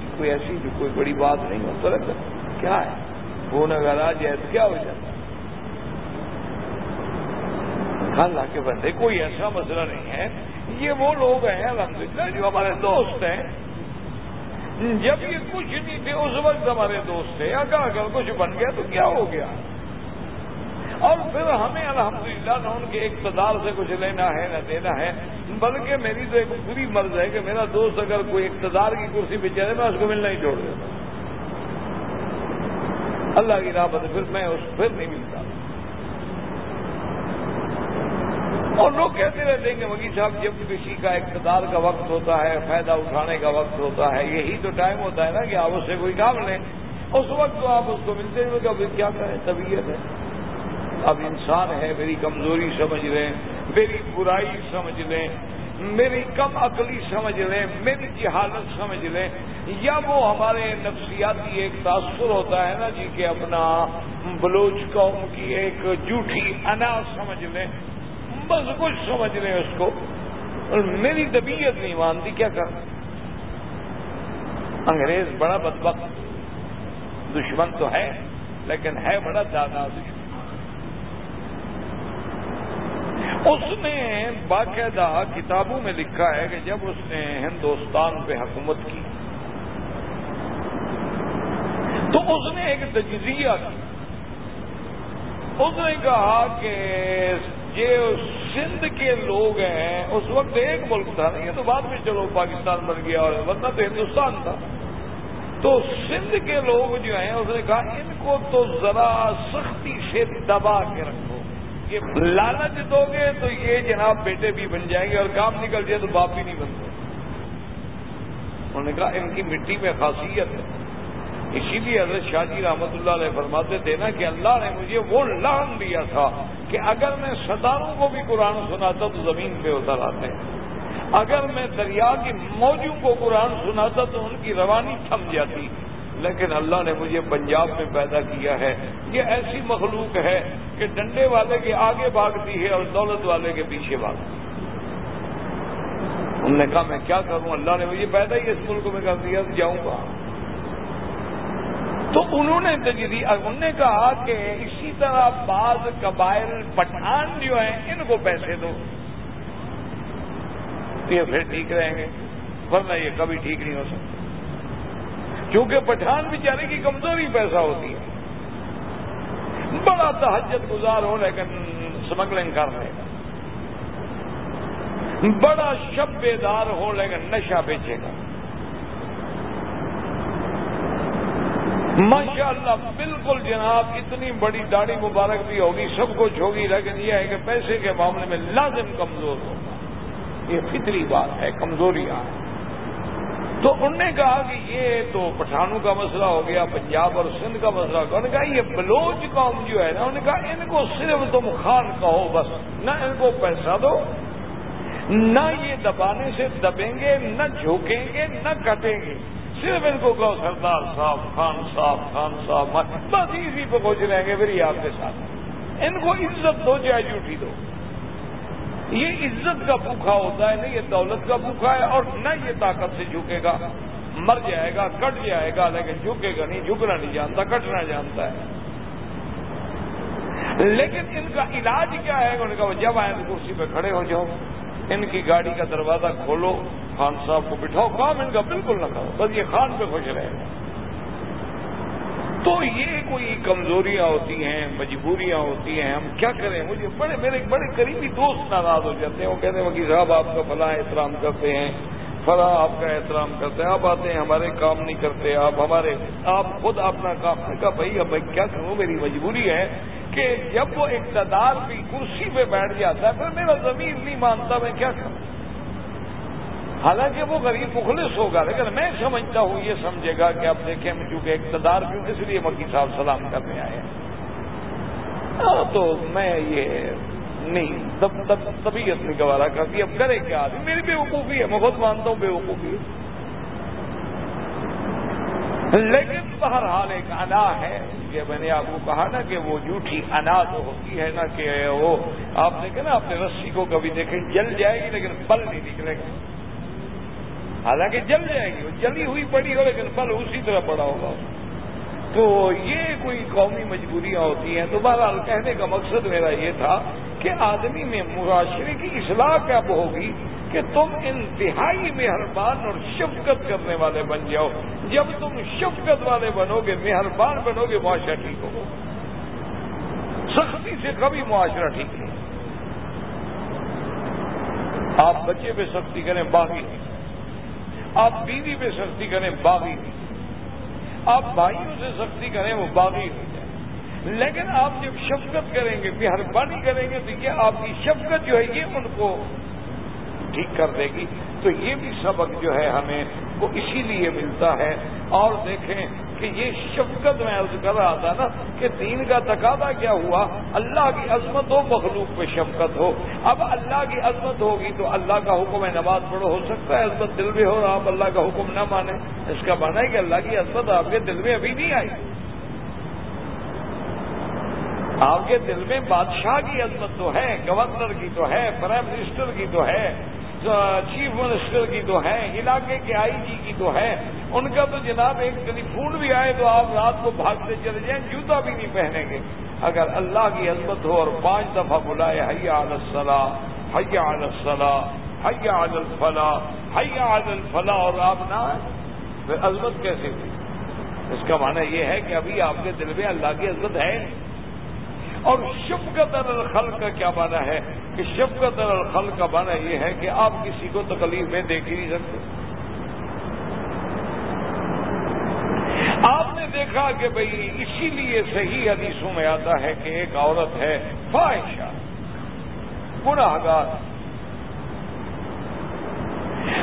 جی کوئی ایسی جو کوئی بڑی بات نہیں ہو تو کیا ہے؟ وہ نگر آ جائے تو کیا ہو جاتا؟ اللہ کے بندے، کوئی ایسا مسئلہ نہیں ہے۔ یہ وہ لوگ ہیں، الحمدللہ، جو ہمارے دوست ہیں۔ جب یہ کچھ نہیں تھے، اس وقت ہمارے دوست تھے۔ اگر اگر کچھ بن گیا تو کیا ہو گیا؟ اور پھر ہمیں الحمدللہ نہ ان کے اقتدار سے کچھ لینا ہے، نہ دینا ہے، بلکہ میری تو ایک پوری مرض ہے کہ میرا دوست اگر کوئی اقتدار کی کرسی پہ چلے میں اس کو ملنا ہی چھوڑ دیتا اللہ کی راہ پھر میں اس پھر نہیں ملتا۔ اور لوگ کہتے رہتے ہیں کہ مگی صاحب، جب کسی کا اقتدار کا وقت ہوتا ہے، فائدہ اٹھانے کا وقت ہوتا ہے، یہی تو ٹائم ہوتا ہے نا کہ آپ اس سے کوئی کام لیں۔ اس وقت تو آپ اس کو ملتے ہوئے کہ کیا کریں؟ طبیعت ہے۔ اب انسان ہے میری کمزوری سمجھ لیں، میری برائی سمجھ لیں، میری کم عقلی سمجھ لیں، میری جہالت سمجھ لیں۔ یا وہ ہمارے نفسیاتی ایک تاثر ہوتا ہے نا جی کہ اپنا بلوچ قوم کی ایک جھوٹھی انا سمجھ لیں۔ بس کچھ سمجھ لیں اس کو۔ اور میری طبیعت نہیں مانتی، کیا کر انگریز بڑا بدبخت، دشمن تو ہے، لیکن ہے بڑا دادا دشمن۔ اس نے باقاعدہ کتابوں میں لکھا ہے کہ جب اس نے ہندوستان پہ حکومت کی، تو اس نے ایک تجزیہ کی۔ اس نے کہا کہ یہ سندھ کے لوگ ہیں، اس وقت ایک ملک تھا یہ تو بعد میں چلو پاکستان بن گیا، اور ورنہ تو ہندوستان تھا۔ تو سندھ کے لوگ جو ہیں، اس نے کہا، ان کو تو ذرا سختی سے دبا کے رکھو۔ یہ لالچ دو گے تو یہ جناب بیٹے بھی بن جائیں گے، اور کام نکل جائے تو باپ بھی نہیں بنتے۔ انہوں نے کہا، ان کی مٹی میں خاصیت ہے۔ اسی لیے حضرت شاہ جی رحمت اللہ علیہ فرماتے تھے نا کہ اللہ نے مجھے وہ لان دیا تھا کہ اگر میں ستاروں کو بھی قرآن سناتا تو زمین پہ اتر آتے۔ اگر میں دریا کی موجوں کو قرآن سناتا تو ان کی روانی تھم جاتی۔ لیکن اللہ نے مجھے پنجاب میں پیدا کیا ہے۔ یہ ایسی مخلوق ہے کہ ڈنڈے والے کے آگے بھاگتی ہے اور دولت والے کے پیچھے بھاگتی انہوں نے کہا، میں کیا کروں؟ اللہ نے مجھے پیدا ہی اس ملک میں کر دیا جاؤں گا تو انہوں نے تجدید انہوں نے کہا کہ اسی طرح بعض قبائل پٹھان جو ہیں، ان کو پیسے دو۔ یہ پھر ٹھیک رہیں گے۔ ورنہ یہ کبھی ٹھیک نہیں ہو سکتا۔ کیونکہ پٹھان بیچارے کی کمزوری پیسہ ہوتی ہے۔ بڑا تحجت گزار ہو، لیکن اسمگلنگ کر رہے گا بڑا شب بیدار ہو، لیکن نشہ بیچے گا۔ ماشاء اللہ بالکل جناب، اتنی بڑی داڑھی مبارک بھی ہوگی، سب کچھ ہوگی، لیکن یہ ہے کہ پیسے کے معاملے میں لازم کمزور ہوگا یہ فطری بات ہے کمزوریاں ہیں تو انہوں نے کہا کہ یہ تو پٹھانوں کا مسئلہ ہو گیا، پنجاب اور سندھ کا مسئلہ۔ انہوں نے کہا یہ بلوچ قوم جو ہے نا، انہوں نے کہا ان کو صرف تم خان کہو بس، نہ ان کو پیسہ دو، نہ یہ دبانے سے دبیں گے، نہ جھوکیں گے، نہ کٹیں گے۔ صرف ان کو کہو، سردار صاحب، خان صاحب خان صاحب بس اسی پہ پہنچ رہیں گے، میری آپ کے ساتھ۔ ان کو عزت دو چاہے جھوٹی دو۔ یہ عزت کا بھوکھا ہوتا ہے نہ یہ دولت کا بھوکھا ہے، اور نہ یہ طاقت سے جھکے گا۔ مر جائے گا، کٹ جائے گا، لیکن جھکے گا نہیں، جھکنا نہیں جانتا، کٹنا جانتا ہے۔ لیکن ان کا علاج کیا ہے؟ ان کا جب آئے کرسی پہ کھڑے ہو جاؤ۔ ان کی گاڑی کا دروازہ کھولو۔ خان صاحب کو بٹھاؤ، کام ان کا بالکل نہ کرو، بس یہ خان پہ خوش رہے۔ تو یہ کوئی کمزوریاں ہوتی ہیں، مجبوریاں ہوتی ہیں، ہم کیا کریں؟ مجھے بڑے، میرے بڑے قریبی دوست ناراض ہو جاتے ہیں، وہ کہتے ہیں، وکیل صاحب، آپ کا فلاں احترام کرتے ہیں، فلاں آپ کا احترام کرتے ہیں، آپ آتے ہیں، ہمارے کام نہیں کرتے، آپ ہمارے، آپ خود اپنا کام نہیں بھائی اب میں کیا کروں؟ میری مجبوری ہے کہ جب وہ اقتدار کی کرسی پہ بیٹھ جاتا ہے، پھر میرا زمین نہیں مانتا میں کیا کروں؟ حالانکہ وہ غریب مخلص ہوگا، لیکن میں سمجھتا ہوں یہ سمجھے گا کہ اب دیکھیں چونکہ اقتدار کیوں اس لیے مکی صاحب سلام کرنے آئے ہیں۔ ہاں، تو میں یہ نہیں طبیعت نہیں گوارا کرتی اب کرے کیا؟ آدمی میری بے وقوفی ہے، میں خود مانتا ہوں بے وقوفی لیکن بہرحال ایک انا ہے کہ میں نے آپ کو کہا نا کہ وہ جھوٹھی انا تو ہوتی ہے نا کہ وہ، آپ دیکھیں نا اپنے رسی کو کبھی دیکھیں، جل جائے گی لیکن بل نہیں نکلے گا۔ حالانکہ جل جائے گی، وہ جلی ہوئی پڑی ہو لیکن پل اسی طرح پڑا ہوگا۔ تو یہ کوئی قومی مجبوریاں ہوتی ہیں، تو بہرحال کہنے کا مقصد میرا یہ تھا کہ آدمی میں معاشرے کی اصلاح کب ہوگی کہ تم انتہائی مہربان اور شفقت کرنے والے بن جاؤ۔ جب تم شفقت والے بنو گے مہربان بنو گے معاشرہ ٹھیک ہوگا۔ سختی سے کبھی معاشرہ ٹھیک نہیں۔ آپ بچے پہ سختی کریں، باغی۔ نہیں آپ بیوی پہ سختی کریں، باغی نہیں۔ آپ بھائیوں سے سختی کریں، وہ باغی ہو جائے لیکن آپ جب شفقت کریں گے، مہربانی کریں گے تو یہ آپ کی شفقت جو ہے، یہ ان کو ٹھیک کر دے گی۔ تو یہ بھی سبق جو ہے ہمیں وہ اسی لیے ملتا ہے۔ اور دیکھیں کہ یہ شفقت میں عرض کر رہا تھا نا کہ دین کا تقاضا کیا ہوا؟ اللہ کی عظمت ہو مخلوق پہ شفقت ہو۔ اب اللہ کی عظمت ہوگی تو اللہ کا حکم ہے نماز پڑھو، ہو سکتا ہے عظمت دل میں ہو آپ اللہ کا حکم نہ مانیں۔ اس کا مانا ہے کہ اللہ کی عظمت آپ کے دل میں ابھی نہیں آئی۔ آپ کے دل میں بادشاہ کی عظمت تو ہے، گورنر کی تو ہے، پرائم منسٹر کی تو ہے۔ چیف منسٹر کی تو ہے علاقے کے آئی جی کی تو ہے ان کا تو جناب ایک ٹیلی فون بھی آئے تو آپ رات کو بھاگتے چلے جائیں، جوتا بھی نہیں پہنیں گے۔ اگر اللہ کی عظمت ہو اور پانچ دفعہ بلائے حیا الصلاح حیا الصلاح حیا الفلاح حیا الفلاح، اور آپ نہ پھر عظمت کیسے ہوئی؟ اس کا معنی یہ ہے کہ ابھی آپ کے دل میں اللہ کی عزت ہے۔ اور شفقت الخل کا کیا مانا ہے کہ شفقت الخل کا مانا یہ ہے کہ آپ کسی کو تکلیف میں دیکھ ہی نہیں سکتے۔ آپ نے دیکھا کہ بھئی اسی لیے صحیح حدیثوں میں آتا ہے کہ ایک عورت ہے فائشہ گناہ گار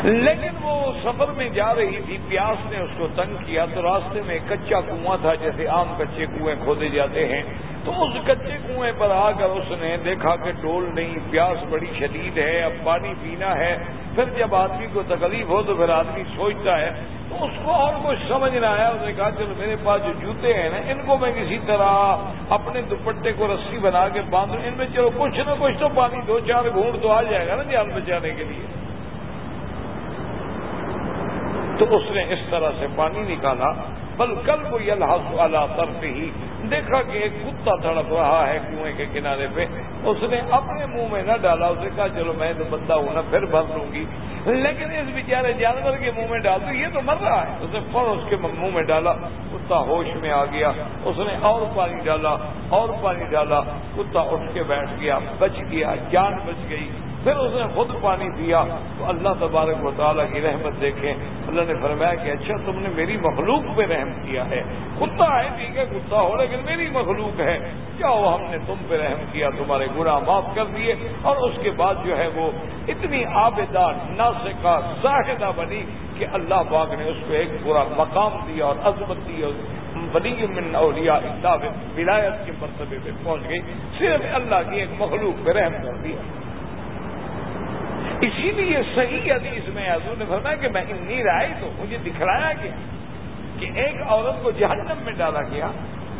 لیکن وہ سفر میں جا رہی تھی، پیاس نے اس کو تنگ کیا تو راستے میں کچا کنواں تھا جیسے عام کچے کنویں کھودے جاتے ہیں۔ تو اس کچے کنویں پر آ کر اس نے دیکھا کہ ڈول نہیں، پیاس بڑی شدید ہے، اب پانی پینا ہے۔ پھر جب آدمی کو تکلیف ہو تو پھر آدمی سوچتا ہے۔ تو اس کو اور کچھ سمجھ نہ آیا، اس نے کہا، چلو میرے پاس جو جوتے ہیں نا، ان کو میں کسی طرح اپنے دوپٹے کو رسی بنا کے باندھوں۔ ان میں چلو کچھ نہ کچھ تو پانی دو چار گھونٹ تو آ جائے گا نا جان بچانے کے لیے۔ تو اس نے اس طرح سے پانی نکالا۔ بل کل کو یہ الحاظ اللہ طرف ہی۔ دیکھا کہ ایک کتا تڑپ رہا ہے کنویں کے کنارے پہ۔ اس نے اپنے منہ میں نہ ڈالا اسے کہا، چلو میں تو بندہ ہوں نا، پھر بھر لوں گی۔ لیکن اس بیچارے جانور کے منہ میں ڈال دوں یہ تو مر رہا ہے۔ اسے فر اس کے منہ میں ڈالا۔ کتا ہوش میں آ گیا۔ اس نے اور پانی ڈالا، اور پانی ڈالا۔ کتا اٹھ کے بیٹھ گیا، بچ گیا، جان بچ گئی۔ پھر اس نے خود پانی پیا تو اللہ تبارک و تعالیٰ کی رحمت دیکھیں۔ اللہ نے فرمایا کہ اچھا تم نے میری مخلوق پہ رحم کیا ہے۔ کتا ہے، ٹھیک ہے، کتا ہو، لیکن میری مخلوق ہے۔ کیا وہ ہم نے تم پہ رحم کیا؟ تمہارے گناہ معاف کر دیے۔ اور اس کے بعد جو ہے وہ اتنی آبدہ ناسکا، زاہدہ بنی کہ اللہ پاک نے اس کو ایک پورا مقام دیا اور عظمت دی اور بلی من اولیاء اللہ، ولایت کے مرتبے پہ پہنچ گئی۔ صرف اللہ کی ایک مخلوق پہ رحم کر دیا۔ اسی لیے صحیح حدیث میں حضور نے فرمایا کہ میں انی رائے تو مجھے دکھلایا گیا کہ ایک عورت کو جہنم میں ڈالا گیا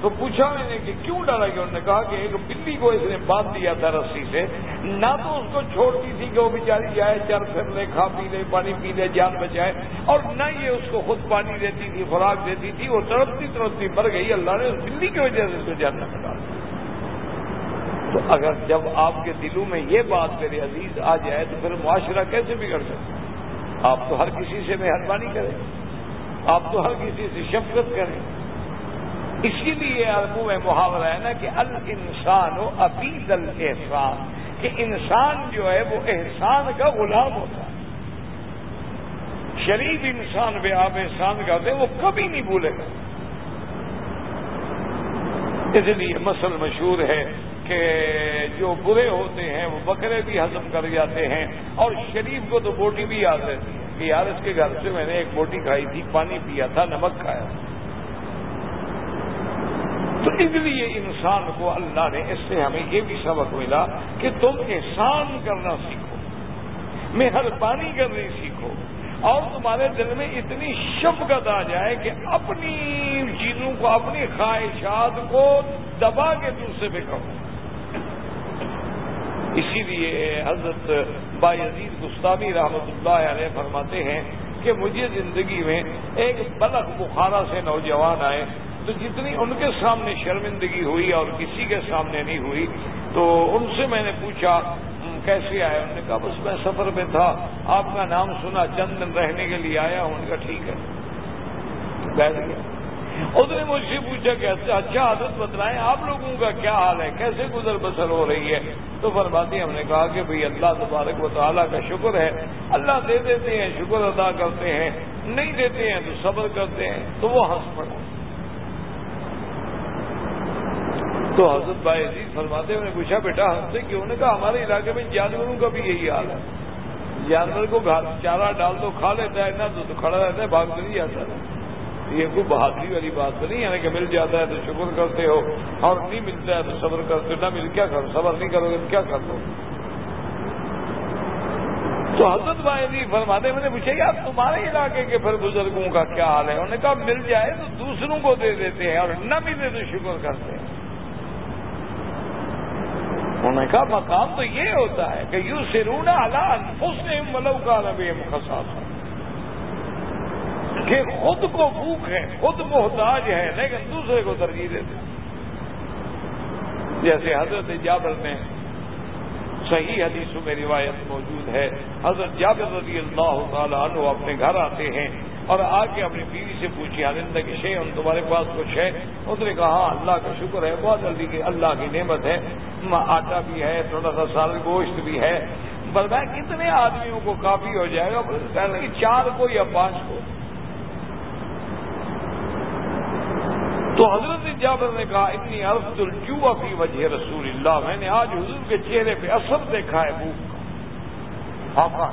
تو پوچھا میں نے کہ کیوں ڈالا گیا؟ انہوں نے کہا کہ ایک بلی کو اس نے باندھ دیا تھا رسی سے۔ نہ تو اس کو چھوڑتی تھی کہ وہ بیچاری جائے، چر پھر لے، کھا پی لے، پانی پی لے، جان بچائے۔ اور نہ یہ اس کو خود پانی دیتی تھی، خوراک دیتی تھی، وہ تڑپتی تڑپتی مر گئی۔ اللہ نے اس بلی کی وجہ سے اس کو جہنم میں ڈالا تو اگر جب آپ کے دلوں میں یہ بات میرے عزیز آ جائے تو پھر معاشرہ کیسے بگڑ سکتا آپ تو ہر کسی سے مہربانی کریں، آپ تو ہر کسی سے شفقت کریں۔ اسی لیے اربو میں محاورہ ہے نا کہ ال انسان ہو ابید احسان کہ انسان جو ہے وہ احسان کا غلام ہوتا ہے۔ شریف انسان بے آپ احسان کرتے وہ کبھی نہیں بھولے گا۔ اس لیے مسل مشہور ہے کہ جو برے ہوتے ہیں وہ بکرے بھی ہضم کر جاتے ہیں اور شریف کو تو بوٹی بھی یاد رہتی ہے کہ یار اس کے گھر سے میں نے ایک بوٹی کھائی تھی، پانی پیا تھا، نمک کھایا تو اس لیے انسان کو اللہ نے اس سے ہمیں یہ بھی سبق ملا کہ تم احسان کرنا سیکھو مہربانی کرنی سیکھو۔ اور تمہارے دل میں اتنی شفقت آ جائے کہ اپنی چیزوں کو، اپنی خواہشات کو دبا کے دوسرے پہ کہو اسی لیے حضرت با عزیز گستاوی رحمت اللہ علیہ فرماتے ہیں کہ مجھے زندگی میں ایک بلک بخارا سے نوجوان آئے تو جتنی ان کے سامنے شرمندگی ہوئی اور کسی کے سامنے نہیں ہوئی تو ان سے میں نے پوچھا کیسے آئے؟ انہوں نے کہا، بس میں سفر میں تھا، آپ کا نام سنا، چند دن رہنے کے لیے آیا ہوں، ان کا ٹھیک ہے۔ بیٹھ گیا۔ اس نے مجھ سے پوچھا کہ اچھا حضرت بتلائیں آپ لوگوں کا کیا حال ہے؟ کیسے گزر بسر ہو رہی ہے؟ تو فرماتی ہم نے کہا کہ بھئی اللہ تبارک و تعالیٰ کا شکر ہے۔ اللہ دے دیتے ہیں، شکر ادا کرتے ہیں۔ نہیں دیتے ہیں تو صبر کرتے ہیں۔ تو وہ ہنس پڑا تو حضرت بھائی عزیز فرماتے نے پوچھا، بیٹا ہنستے کیوں؟ نے کہا، ہمارے علاقے میں جانوروں کا بھی یہی حال ہے۔ جانور کو چارہ ڈال دو، کھا لیتا ہے، نہ تو کھڑا رہتا ہے، بھاگ نہیں جاتا۔ ہے یہ کوئی بہادری والی بات تو نہیں یعنی کہ مل جاتا ہے تو شکر کرتے ہو، اور نہیں ملتا ہے تو صبر کرتے نہ مل کیا کرو؟ صبر نہیں کرو گے تو کیا کر دو تو حضرت بھائی فرماتے میں نے پوچھا، یار تمہارے علاقے کے پھر بزرگوں کا کیا حال ہے؟ انہوں نے کہا، مل جائے تو دوسروں کو دے دیتے ہیں، اور نہ ملے تو شکر کرتے ہیں۔ انہوں نے کہا، مقام تو یہ ہوتا ہے کہ یو سرونا اللہ اس نے ملو کا نبی مخصاص کہ خود کو بھوک ہے، خود محتاج ہے، لیکن دوسرے کو ترجیح دیتے جیسے حضرت جابر میں صحیح حدیثوں میں روایت موجود ہے۔ حضرت جابر رضی اللہ تعالیٰ عنہ اپنے گھر آتے ہیں اور آ کے اپنی بیوی سے پوچھی آنند ہاں، کی شے ان تمہارے پاس کچھ ہے؟ اس نے کہا ہاں اللہ کا شکر ہے، بہت جلدی کی اللہ کی نعمت ہے۔ آٹا بھی ہے، تھوڑا سا سال گوشت بھی ہے۔ بتائیں کتنے آدمیوں کو کافی ہو جائے گا چار کو یا پانچ کو۔ تو حضرت جابر نے کہا اتنی عرف الجو فی وجہ رسول اللہ. میں نے آج حضور کے چہرے پہ اثر دیکھا ہے، بھوک کا۔ ہاں، ہاں۔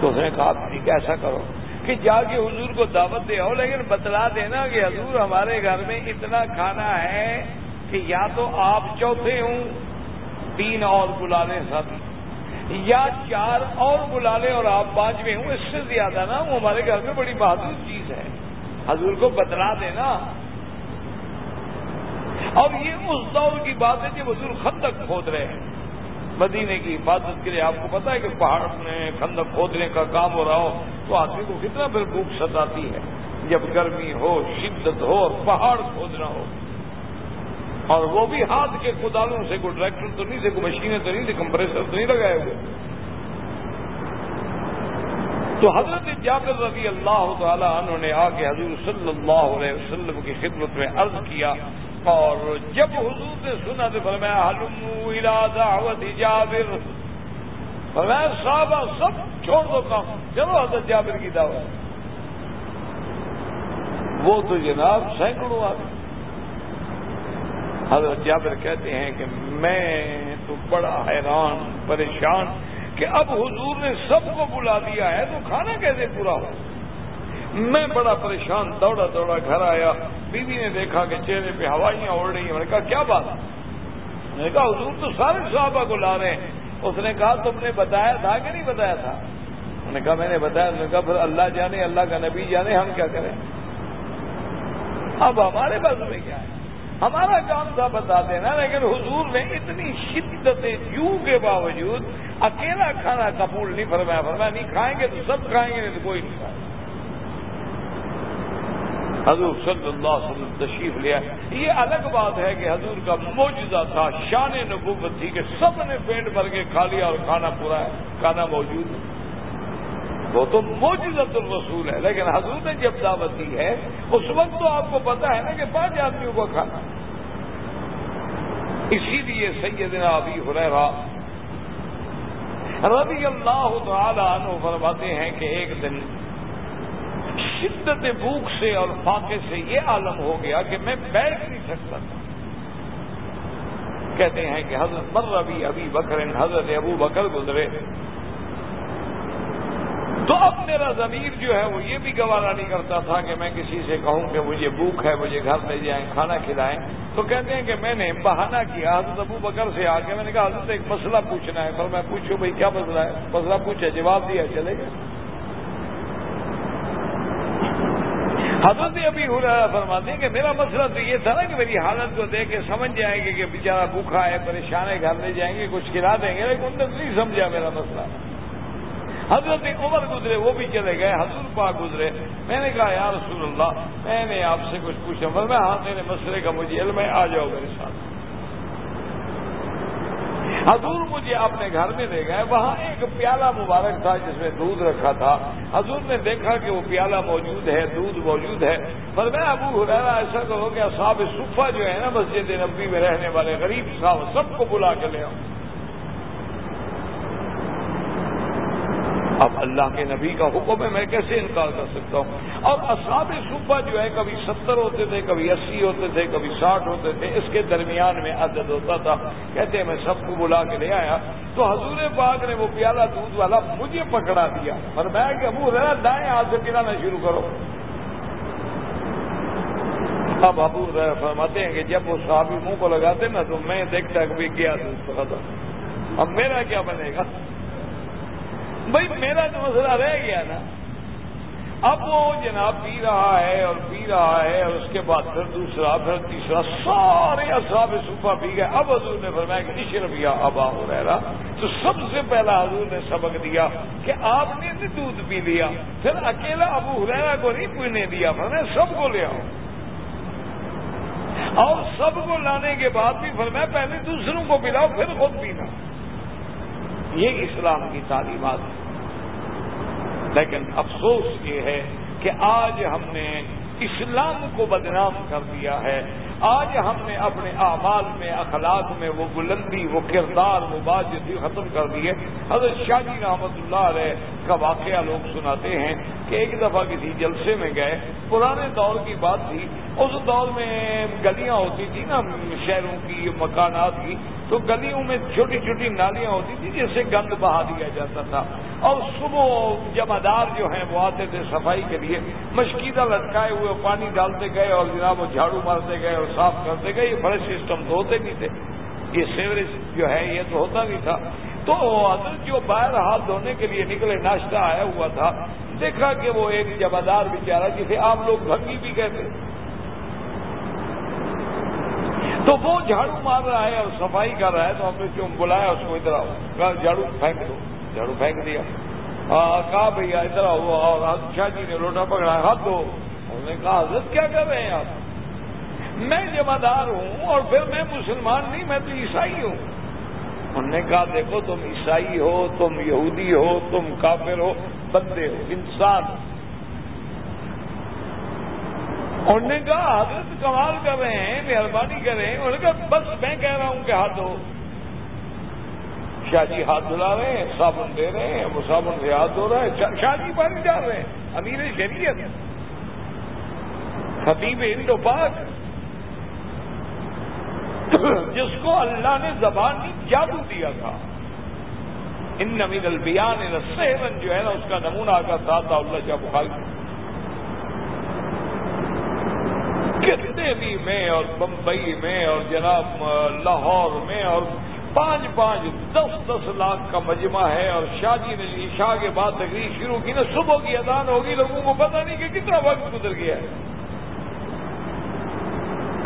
تو اس نے کہا ٹھیک ایسا کرو کہ جا کے حضور کو دعوت دے آؤ لیکن بتلا دینا کہ حضور ہمارے گھر میں اتنا کھانا ہے کہ یا تو آپ چوتھے ہوں، تین اور بلا لیں سب یا چار اور بلا لیں اور آپ پانچویں ہوں، اس سے زیادہ نا وہ ہمارے گھر میں بڑی بہادر چیز ہے۔ حضور کو بتلا دینا۔ اور یہ اس دور کی بات ہے کہ حضور خندق کھود رہے ہیں۔ مدینے کی حفاظت کے لیے آپ کو پتا ہے کہ پہاڑ میں خندق کھودنے کا کام ہو رہا ہو، تو آدمی کو کتنا پھر بھوک ستاتی ہے۔ جب گرمی ہو، شدت ہو اور پہاڑ کھودنا ہو۔ اور وہ بھی ہاتھ کے کدالوں سے کوئی ٹریکٹر تو نہیں تھے کوئی مشینیں تو نہیں تھے کمپریسر تو نہیں لگائے ہوئے۔ تو حضرت جابر رضی اللہ تعالیٰ عنہ نے آ کے حضور صلی اللہ علیہ وسلم کی خدمت میں عرض کیا اور جب حضور نے سنا تو فرمایا حلم دعوت جابر. فرمایا، صحابہ سب چھوڑ دو کام، چلو حضرت جابر کی دعوت. وہ تو جناب سینکڑوں آدمی۔ حضرت جابر کہتے ہیں کہ میں تو بڑا حیران، پریشان کہ اب حضور نے سب کو بلا دیا ہے، تو کھانا کیسے پورا ہو؟ میں بڑا پریشان، دوڑا دوڑا گھر آیا، بیوی نے دیکھا کہ چہرے پہ ہوائیاں اڑ رہی ہیں، میں نے کہا، کیا بات؟ میں نے کہا، حضور تو سارے صحابہ کو لا رہے ہیں۔ اس نے کہا، تم نے بتایا تھا کہ نہیں بتایا تھا؟ انہوں نے کہا، میں نے بتایا نے کہا، پھر اللہ جانے، اللہ کا نبی جانے، ہم کیا کریں؟ اب ہمارے بس میں کیا ہے؟ ہمارا کام تھا بتا دینا، لیکن حضور نے اتنی شدت جو کے باوجود اکیلا کھانا قبول نہیں فرمایا فرمایا نہیں کھائیں گے تو سب کھائیں گے، نہیں تو کوئی نہیں کھائے حضور صلی اللہ علیہ وسلم تشریف لیا یہ الگ بات ہے کہ حضور کا موجودہ تھا، شان نبوت تھی کہ سب نے پیٹ بھر کے کھا لیا اور کھانا پورا ہے، کھانا موجود ہے۔ وہ تو موجود الرسول ہے، لیکن حضور نے جب دعوت دی ہے، اس وقت تو آپ کو پتا ہے نا کہ پانچ آدمیوں کو کھانا۔ اسی لیے سیدنا ابھی ہو رہا رضی اللہ تعالی عنہ فرماتے ہیں کہ ایک دن شدت بھوک سے اور فاقے سے یہ عالم ہو گیا کہ میں بیٹھ نہیں سکتا تھا۔ کہتے ہیں کہ حضرت مر ابھی ابھی بکر، حضرت ابو بکر گزرے۔ تو اب میرا ضمیر جو ہے وہ یہ بھی گوارا نہیں کرتا تھا کہ میں کسی سے کہوں کہ مجھے بھوک ہے، مجھے گھر لے جائیں، کھانا کھلائیں۔ تو کہتے ہیں کہ میں نے بہانہ کیا، حضرت ابو بکر سے آ کے میں نے کہا، حضرت ایک مسئلہ پوچھنا ہے۔ پر میں پوچھوں بھائی کیا مسئلہ ہے؟ مسئلہ پوچھا، جواب دیا، چلے گا حضرت ابھی ہو رہا فرماتے ہیں کہ میرا مسئلہ تو یہ تھا نا کہ میری حالت کو دیکھ کے سمجھ جائیں گے کہ بیچارہ بھوکھا ہے، پریشان ہے، گھر لے جائیں گے، کچھ کھلا دیں گے، لیکن انہوں نے نہیں سمجھا میرا مسئلہ۔ حضرت عمر گزرے، وہ بھی چلے گئے، حضور پاک گزرے۔ میں نے کہا، یا رسول اللہ، میں نے آپ سے کچھ پوچھا مگر میں ہاں میرے مسئلے کا مجھے علم ہے، آ جاؤ میرے ساتھ۔ حضور مجھے اپنے گھر میں لے گئے، وہاں ایک پیالہ مبارک تھا جس میں دودھ رکھا تھا۔ حضور نے دیکھا کہ وہ پیالہ موجود ہے، دودھ موجود ہے۔ پر میں ابو حرا ایسا کرو کہ صاحب صفا جو ہے نا، مسجد نبی میں رہنے والے غریب صاحب، سب کو بلا کے لے آؤں۔ اب اللہ کے نبی کا حکم ہے، میں کیسے انکار کر سکتا ہوں؟ اور اصحاب صوبہ جو ہے کبھی ستر ہوتے تھے، کبھی اسی ہوتے تھے، کبھی ساٹھ ہوتے تھے، اس کے درمیان میں عدد ہوتا تھا۔ کہتے ہیں، میں سب کو بلا کے لے آیا۔ تو حضور پاک نے وہ پیالہ دودھ والا مجھے پکڑا دیا۔ اور میں کہ ابو ذرا دائیں ہاتھ سے پلانا شروع کرو۔ اب ابو فرماتے ہیں کہ جب وہ صحابی منہ کو لگاتے نا، تو میں دیکھتا کہ کیا دودھ پکا تھا اب میرا کیا بنے گا؟ بھائی میرا تو مسئلہ رہ گیا نا، اب وہ جناب پی رہا ہے اور پی رہا ہے اور اس کے بعد پھر دوسرا، پھر تیسرا، سارے اصحاب صوفہ پی گئے۔ اب حضور نے فرمایا کہ اشرف یا ابا ہو رہا تو سب سے پہلا حضور نے سبق دیا کہ آپ نے بھی دودھ پی لیا، پھر اکیلا ابو حریرا کو نہیں پینے دیا فرمایا سب کو لے آؤ اور سب کو لانے کے بعد بھی فرمایا پہلے دوسروں کو پلاؤ، پھر خود پینا۔ یہ اسلام کی تعلیمات۔ ہے لیکن افسوس یہ ہے کہ آج ہم نے اسلام کو بدنام کر دیا ہے۔ آج ہم نے اپنے اعمال میں، اخلاق میں وہ بلندی، وہ کردار، وہ بات ختم کر دی ہے۔ حضرت شاہ جی رحمت اللہ علیہ کا واقعہ لوگ سناتے ہیں۔ کہ ایک دفعہ کسی جلسے میں گئے، پرانے دور کی بات تھی، اس دور میں گلیاں ہوتی تھی نا، شہروں کی، مکانات کی، تو گلیوں میں چھوٹی چھوٹی نالیاں ہوتی تھی جس سے گند بہا دیا جاتا تھا۔ اور صبح جمعدار جو ہیں وہ آتے تھے صفائی کے لیے، مشکیدہ لٹکائے ہوئے پانی ڈالتے گئے اور جناب وہ جھاڑو مارتے گئے اور صاف کرتے گئے، یہ بڑے سسٹم تو ہوتے نہیں تھے۔ یہ سیوریج جو ہے، یہ تو ہوتا نہیں تھا۔ تو حضرت جو باہر ہاتھ دھونے کے لیے نکلے، ناشتہ آیا ہوا تھا، دیکھا کہ وہ ایک جمعدار بیچارہ جسے آپ لوگ بھنگی بھی کہتے تو وہ جھاڑو مار رہا ہے اور صفائی کر رہا ہے، تو ہم نے کیوں بلایا، اس کو ادھر آؤ۔ جھاڑو پھینک دو، جھاڑو پھینک دیا۔ کہا، بھیا، ادھر آؤ۔ اور شاہ جی نے لوٹا پکڑا، ہاتھ دو انہوں نے کہا، حضرت، کیا کر رہے ہیں آپ؟ میں جمع دار ہوں اور پھر میں مسلمان نہیں، میں تو عیسائی ہوں۔ انہوں نے کہا، دیکھو، تم عیسائی ہو، تم یہودی ہو، تم کافر ہو، بندے ہو، انسان ہو. انہوں نے کہا، حضرت کمال کر رہے ہیں، مہربانی کر رہے ہیں. انہوں نے کہا، بس میں کہہ رہا ہوں کہ ہاتھ دھو. شاہ جی ہاتھ دھلا رہے ہیں، صابن دے رہے ہیں وہ صابن سے ہاتھ دھو رہے ہیں شاہ جی پانی ڈال رہے ہیں، امیر شریعت، خطیب ہند و پاک جس کو اللہ نے زبانی جادو دیا تھا۔ ان نمین البیان رسن جو ہے نا، اس کا نمونہ آگا تھا اللہ جب بخاری۔ دہلی میں اور بمبئی میں اور جناب لاہور میں اور پانچ پانچ، دس دس لاکھ کا مجمع ہے اور شادی نے عشاء کے بعد تقریر شروع کی نا صبح کی اذان ہوگی، لوگوں کو پتہ نہیں کہ کتنا وقت گزر گیا ہے۔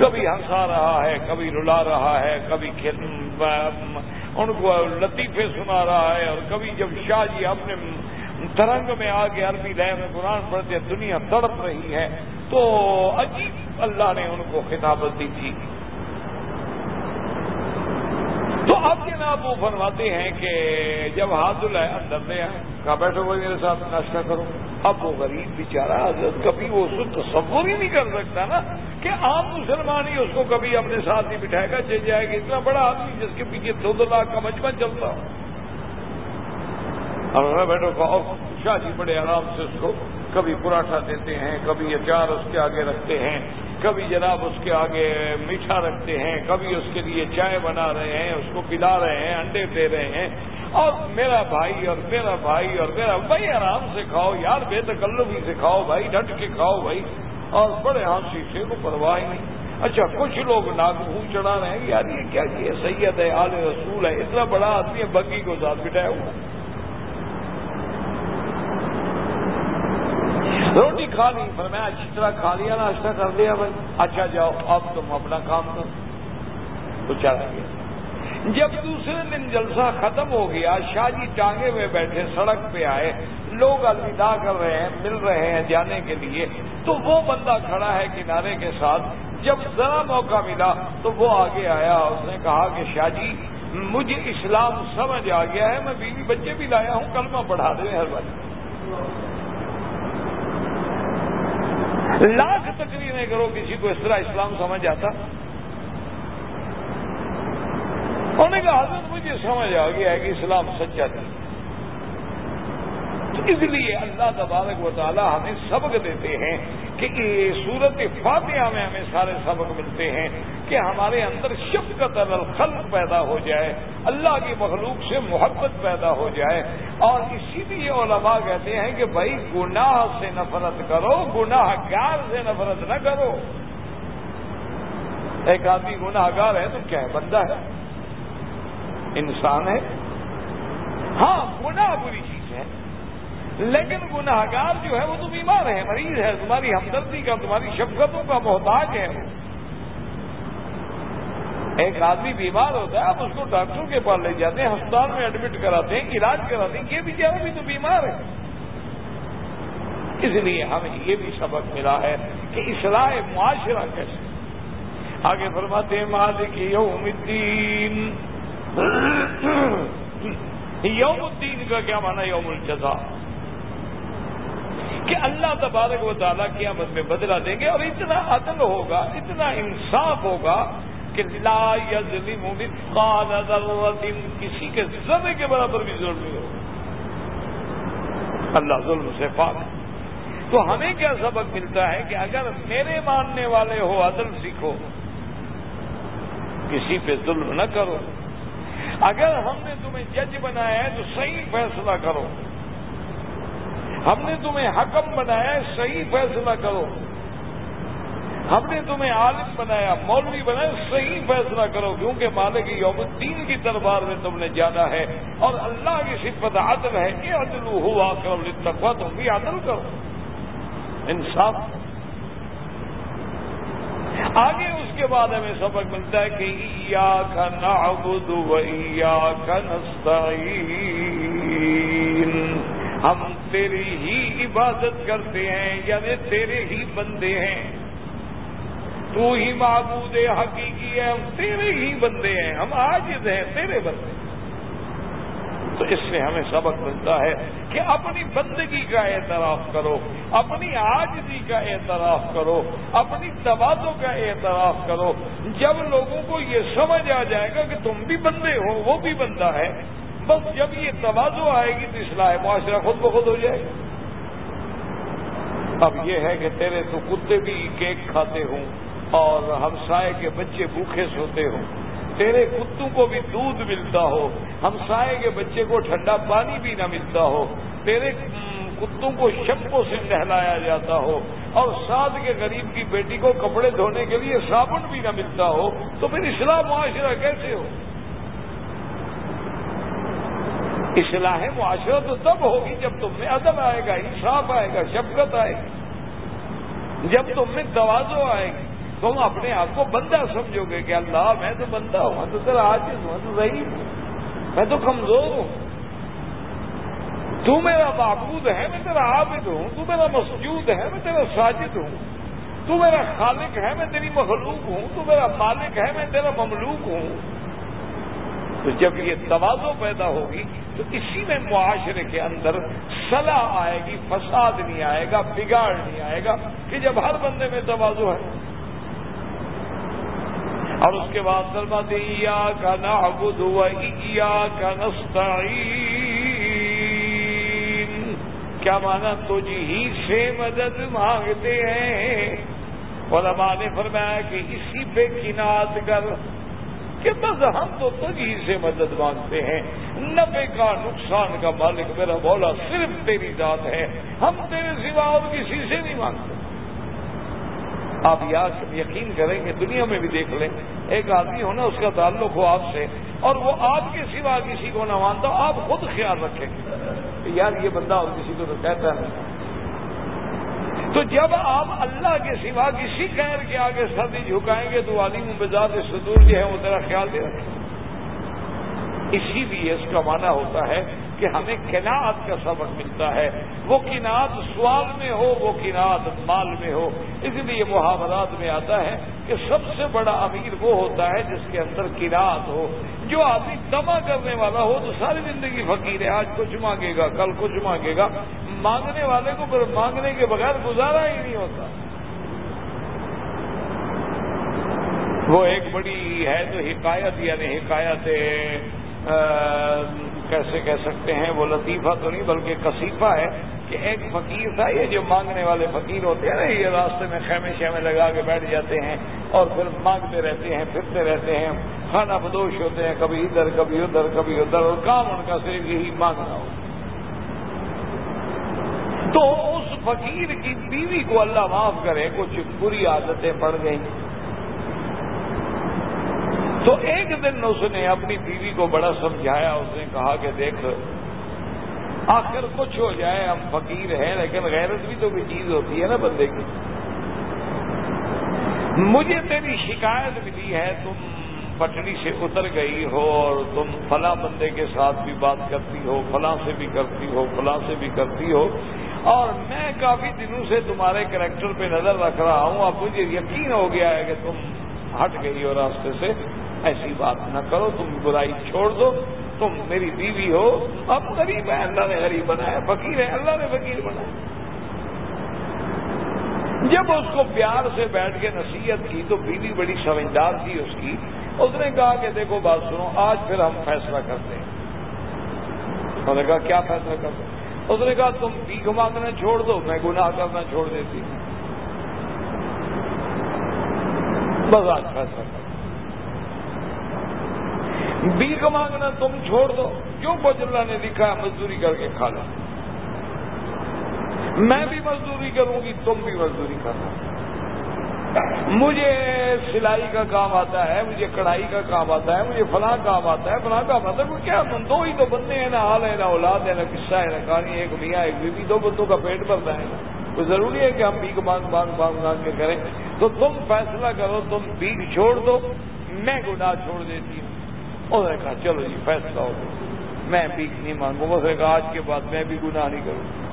کبھی ہنسا رہا ہے، کبھی رلا رہا ہے، کبھی ان کو لطیفے سنا رہا ہے اور کبھی جب شاہ جی اپنے ترنگ میں آ کے عربی لہ میں قرآن پڑھتے دنیا تڑپ رہی ہے، تو عجیب اللہ نے ان کو خطابت دی تھی تو اب جناب وہ فرماتے ہیں کہ جب ہاتھ دلائے اندر لے آئے کہا بیٹھو بھائی، میرے ساتھ ناشتہ کرو۔ اب وہ غریب بیچارہ حضرت کبھی وہ اس کو تصور ہی نہیں کر سکتا نا کہ عام مسلمان ہی اس کو کبھی اپنے ساتھ نہیں بٹھائے گا، چل جائے گا۔ اتنا بڑا آدمی جس کے پیچھے دو دو لاکھ کا مجمع چلتا ہو۔ اور بیٹھو اور شاہ جی بڑے آرام سے اس کو کبھی پراٹھا دیتے ہیں، کبھی اچار اس کے آگے رکھتے ہیں۔ کبھی جناب اس کے آگے میٹھا رکھتے ہیں، کبھی اس کے لیے چائے بنا رہے ہیں، اس کو پلا رہے ہیں، انڈے دے رہے ہیں۔ اور میرا بھائی اور میرا بھائی اور میرا، بھائی آرام سے کھاؤ، یار بے تکلفی سے کھاؤ، بھائی ڈٹ کے کھاؤ، بھائی۔ اور بڑے ہنسی سے کو پرواہ نہیں۔ اچھا کچھ لوگ ناگ چڑھا رہے ہیں، یار یہ کیا، یہ سید ہے، آل رسول ہے، اتنا بڑا آدمی ہے بگی کو ساتھ بٹھایا ہوا روٹی کھا لی۔ پر میں اچھی طرح کھا لیا ناشتہ کر لیا بھائی اچھا جاؤ، اب تم اپنا کام کرو۔ تو چلا گیا۔ جب دوسرے دن جلسہ ختم ہو گیا شاہ جی ٹانگے ہوئے بیٹھے، سڑک پہ آئے۔ لوگ الوداع کر رہے ہیں، مل رہے ہیں جانے کے لیے۔ تو وہ بندہ کھڑا ہے کنارے کے ساتھ۔ جب ذرا موقع ملا تو وہ آگے آیا۔ اس نے کہا کہ شاہ جی مجھے اسلام سمجھ آ گیا ہے۔ میں بیوی بچے بھی لایا ہوں، کلمہ پڑھا دیں، ہر بات۔ لاکھ تقریریں کرو، کسی کو اس طرح اسلام سمجھ آتا؟ انہوں نے کہا، حضرت مجھے سمجھ آ گیا ہے کہ اسلام سچا تھا تو اس لیے اللہ تبارک و تعالی ہمیں سبق دیتے ہیں کہ صورت فاتحہ میں ہمیں سارے سبق ملتے ہیں۔ کہ ہمارے اندر شفقت الخلق پیدا ہو جائے، اللہ کی مخلوق سے محبت پیدا ہو جائے۔ اور اسی لیے علماء کہتے ہیں کہ بھائی گناہ سے نفرت کرو گناہ گار سے نفرت نہ کرو۔ ایک آدمی گناہ گار ہے تو کیا ہے؟ بندہ ہے، انسان ہے۔ ہاں گناہ بری چیز ہے۔ لیکن گناہ گار جو ہے وہ تو بیمار ہے، مریض ہے، تمہاری ہمدردی کا، تمہاری شفقتوں کا محتاج ہے۔ وہ ایک آدمی بیمار ہوتا ہے، آپ اس کو ڈاکٹر کے پاس لے جاتے ہیں، ہسپتال میں ایڈمٹ کراتے ہیں، علاج کراتے ہیں، یہ بھی بھی تو بیمار ہے۔ اس لیے ہمیں یہ بھی سبق ملا ہے کہ اصلاح معاشرہ کیسے۔ آگے فرماتے ہیں، مالک یوم الدین۔ یوم الدین کا کیا مانا یوم الجزا کہ اللہ تبارک و تعالیٰ قیامت میں بدلا دیں گے اور اتنا عدل ہوگا، اتنا انصاف ہوگا کہ لا یظلم مثقال ذرۃ، کسی کے ذرے کے برابر بھی ظلم نہیں ہوگا۔ اللہ ظلم سے پاک تو ہمیں کیا سبق ملتا ہے کہ اگر میرے ماننے والے ہو، عدل سیکھو، کسی پہ ظلم نہ کرو۔ اگر ہم نے تمہیں جج بنایا ہے تو صحیح فیصلہ کرو۔ ہم نے تمہیں حکم بنایا ہے صحیح فیصلہ کرو۔ ہم نے تمہیں عالم بنایا، مولوی بنایا، صحیح فیصلہ کرو، کیونکہ مالک یوم الدین کی دربار میں تم نے جانا ہے اور اللہ کی صفت عدل ہے کہ عدل ہوا کرو تقوا تم بھی عدل کرو۔ انصاف۔ آگے اس کے بعد ہمیں سبق ملتا ہے کہ یا کا نعبد و یا کا ہم تیری ہی عبادت کرتے ہیں یعنی تیرے ہی بندے ہیں۔ تو ہی معبود حقیقی ہے ہم تیرے ہی بندے ہیں، ہم آج ہیں، تیرے بندے تو اس سے ہمیں سبق ملتا ہے کہ اپنی بندگی کا اعتراف کرو، اپنی آجزی کا اعتراف کرو، اپنی توازوں کا اعتراف کرو۔ جب لوگوں کو یہ سمجھ آ جائے گا کہ تم بھی بندے ہو، وہ بھی بندہ ہے، بس جب یہ توازو آئے گی تو اصلاح معاشرہ خود بخود ہو جائے گا۔ اب یہ ہے کہ تیرے تو کتے بھی کیک کھاتے ہوں۔ اور ہمسائے کے بچے بھوکے سوتے ہوں۔ تیرے کتوں کو بھی دودھ ملتا ہو ہمسائے کے بچے کو ٹھنڈا پانی بھی نہ ملتا ہو۔ تیرے کتوں کو شپوں سے نہلایا جاتا ہو۔ اور ساتھ کے غریب کی بیٹی کو کپڑے دھونے کے لیے صابن بھی نہ ملتا ہو۔ تو پھر اسلام معاشرہ کیسے ہو؟ اصلاح معاشرہ تو تب ہوگی جب تم میں ادب آئے گا، انصاف آئے گا، شفقت آئے گی۔ جب تم میں توازو آئے گی۔ تم اپنے آپ کو بندہ سمجھو گے کہ اللہ، میں تو بندہ ہوں، میں تو تیرا عاجز ہوں تو صحیح ہوں، میں تو کمزور ہوں۔ تو میرا معبود ہے، میں تیرا عابد ہوں، تو میرا مسجود ہے، میں تیرا ساجد ہوں۔ تو میرا خالق ہے، میں تیری مخلوق ہوں، تو میرا مالک ہے، میں تیرا مملوک ہوں۔ تو جب یہ توازو پیدا ہوگی، تو اسی میں معاشرے کے اندر صلاح آئے گی، فساد نہیں آئے گا، بگاڑ نہیں آئے گا کہ جب ہر بندے میں توازو ہے۔ اور اس کے بعد سرما دیا کا نعبد و کا نستعین. کیا مانا؟ تجھ جی ہی سے مدد مانگتے ہیں۔ علماء نے فرمایا کہ اسی پہ کنات کر کہ بس ہم تو تجھی سے مدد مانگتے ہیں۔ نفے کا نقصان کا مالک میرا بولا صرف تیری ذات ہے۔ ہم تیرے سوا اور کسی سے نہیں مانگتے۔ آپ یقین کریں گے، دنیا میں بھی دیکھ لیں۔ ایک آدمی ہونا اس کا تعلق ہو آپ سے، اور وہ آپ کے سوا کسی کو نہ مانتا، آپ خود خیال رکھیں گے۔ یار، یہ بندہ اور کسی کو تو کہتا نہیں۔ تو جب آپ اللہ کے سوا کسی خیر کے آگے سردی جھکائیں گے، تو عالم بزاد صدور جو ہے، وہ تیرا خیال دے رکھے اسی لیے اس کا معنی ہوتا ہے کہ ہمیں کناعت کا سبق ملتا ہے۔ وہ کنات سوال میں ہو، وہ کنات مال میں ہو۔ اس لیے محاورات میں آتا ہے کہ سب سے بڑا امیر وہ ہوتا ہے جس کے اندر کنات ہو۔ جو آدمی دما کرنے والا ہو تو ساری زندگی فقیر ہے۔ آج کچھ مانگے گا، کل کچھ مانگے گا۔ مانگنے والے کو پھر مانگنے کے بغیر گزارا ہی نہیں ہوتا۔ وہ ایک بڑی ہے تو حکایت یعنی حکایت کیسے کہہ سکتے ہیں، وہ لطیفہ تو نہیں بلکہ کسیفہ ہے کہ ایک فقیر تھا، یہ جو مانگنے والے فقیر ہوتے ہیں نا، یہ راستے میں خیمے شیمے لگا کے بیٹھ جاتے ہیں اور پھر مانگتے رہتے ہیں، پھرتے رہتے ہیں کھانا بدوش ہوتے ہیں، کبھی ادھر کبھی ادھر کبھی ادھر، اور کام ان کا صرف یہی مانگنا ہو۔ تو اس فقیر کی بیوی کو اللہ معاف کرے، کچھ بری عادتیں پڑ گئیں۔ تو ایک دن اس نے اپنی بیوی کو بڑا سمجھایا، اس نے کہا کہ دیکھ، آخر کچھ ہو جائے، ہم فقیر ہیں، لیکن غیرت بھی تو کوئی چیز ہوتی ہے نا بندے کی۔ مجھے تیری شکایت ملی ہے، تم پٹڑی سے اتر گئی ہو اور تم فلاں بندے کے ساتھ بھی بات کرتی ہو، فلاں سے بھی کرتی ہو، فلاں سے بھی کرتی ہو۔ اور میں کافی دنوں سے تمہارے کریکٹر پہ نظر رکھ رہا ہوں، اب مجھے یقین ہو گیا ہے کہ تم ہٹ گئی ہو راستے سے۔ ایسی بات نہ کرو، تم برائی چھوڑ دو۔ تم میری بیوی ہو اب غریب ہے اللہ نے غریب بنایا، فقیر ہے اللہ نے فقیر بنایا۔ جب اس کو پیار سے بیٹھ کے نصیحت کی، تو بیوی بڑی سمجھدار تھی اس کی۔ اس نے کہا کہ دیکھو، بات سنو، آج پھر ہم فیصلہ کرتے ہیں۔ انہوں نے کہا، کیا فیصلہ کرتے اس نے کہا، تم بیک مانگنا چھوڑ دو، میں گناہ کرنا چھوڑ دیتی بس آج فیصلہ کر بیک مانگنا تم چھوڑ دو۔ کیوں اللہ نے لکھا ہے؟ مزدوری کر کے کھا لو۔ میں بھی مزدوری کروں گی، تم بھی مزدوری کرنا مجھے سلائی کا کام آتا ہے، مجھے کڑھائی کا کام آتا ہے، مجھے فلاں کام آتا ہے، فلاں کام آتا ہے۔ کیا دو ہی تو بندے ہیں نا حال ہے نا اولاد ہے نا قصہ ہے نا کہانی، ایک میاں، ایک بیوی، دو بندوں کا پیٹ بھرتا ہے۔ تو ضروری ہے کہ ہم بیک مانگ مانگ مانگ مانگ کے کریں۔ تو تم فیصلہ کرو، تم بیک چھوڑ دو۔ میں گناہ چھوڑ دیتی ہوں۔ انہوں نے کہا، چلو جی فیصلہ ہو میں بھی نہیں مانگوں اس نے کہا آج کے بعد میں بھی گناہ نہیں کروں۔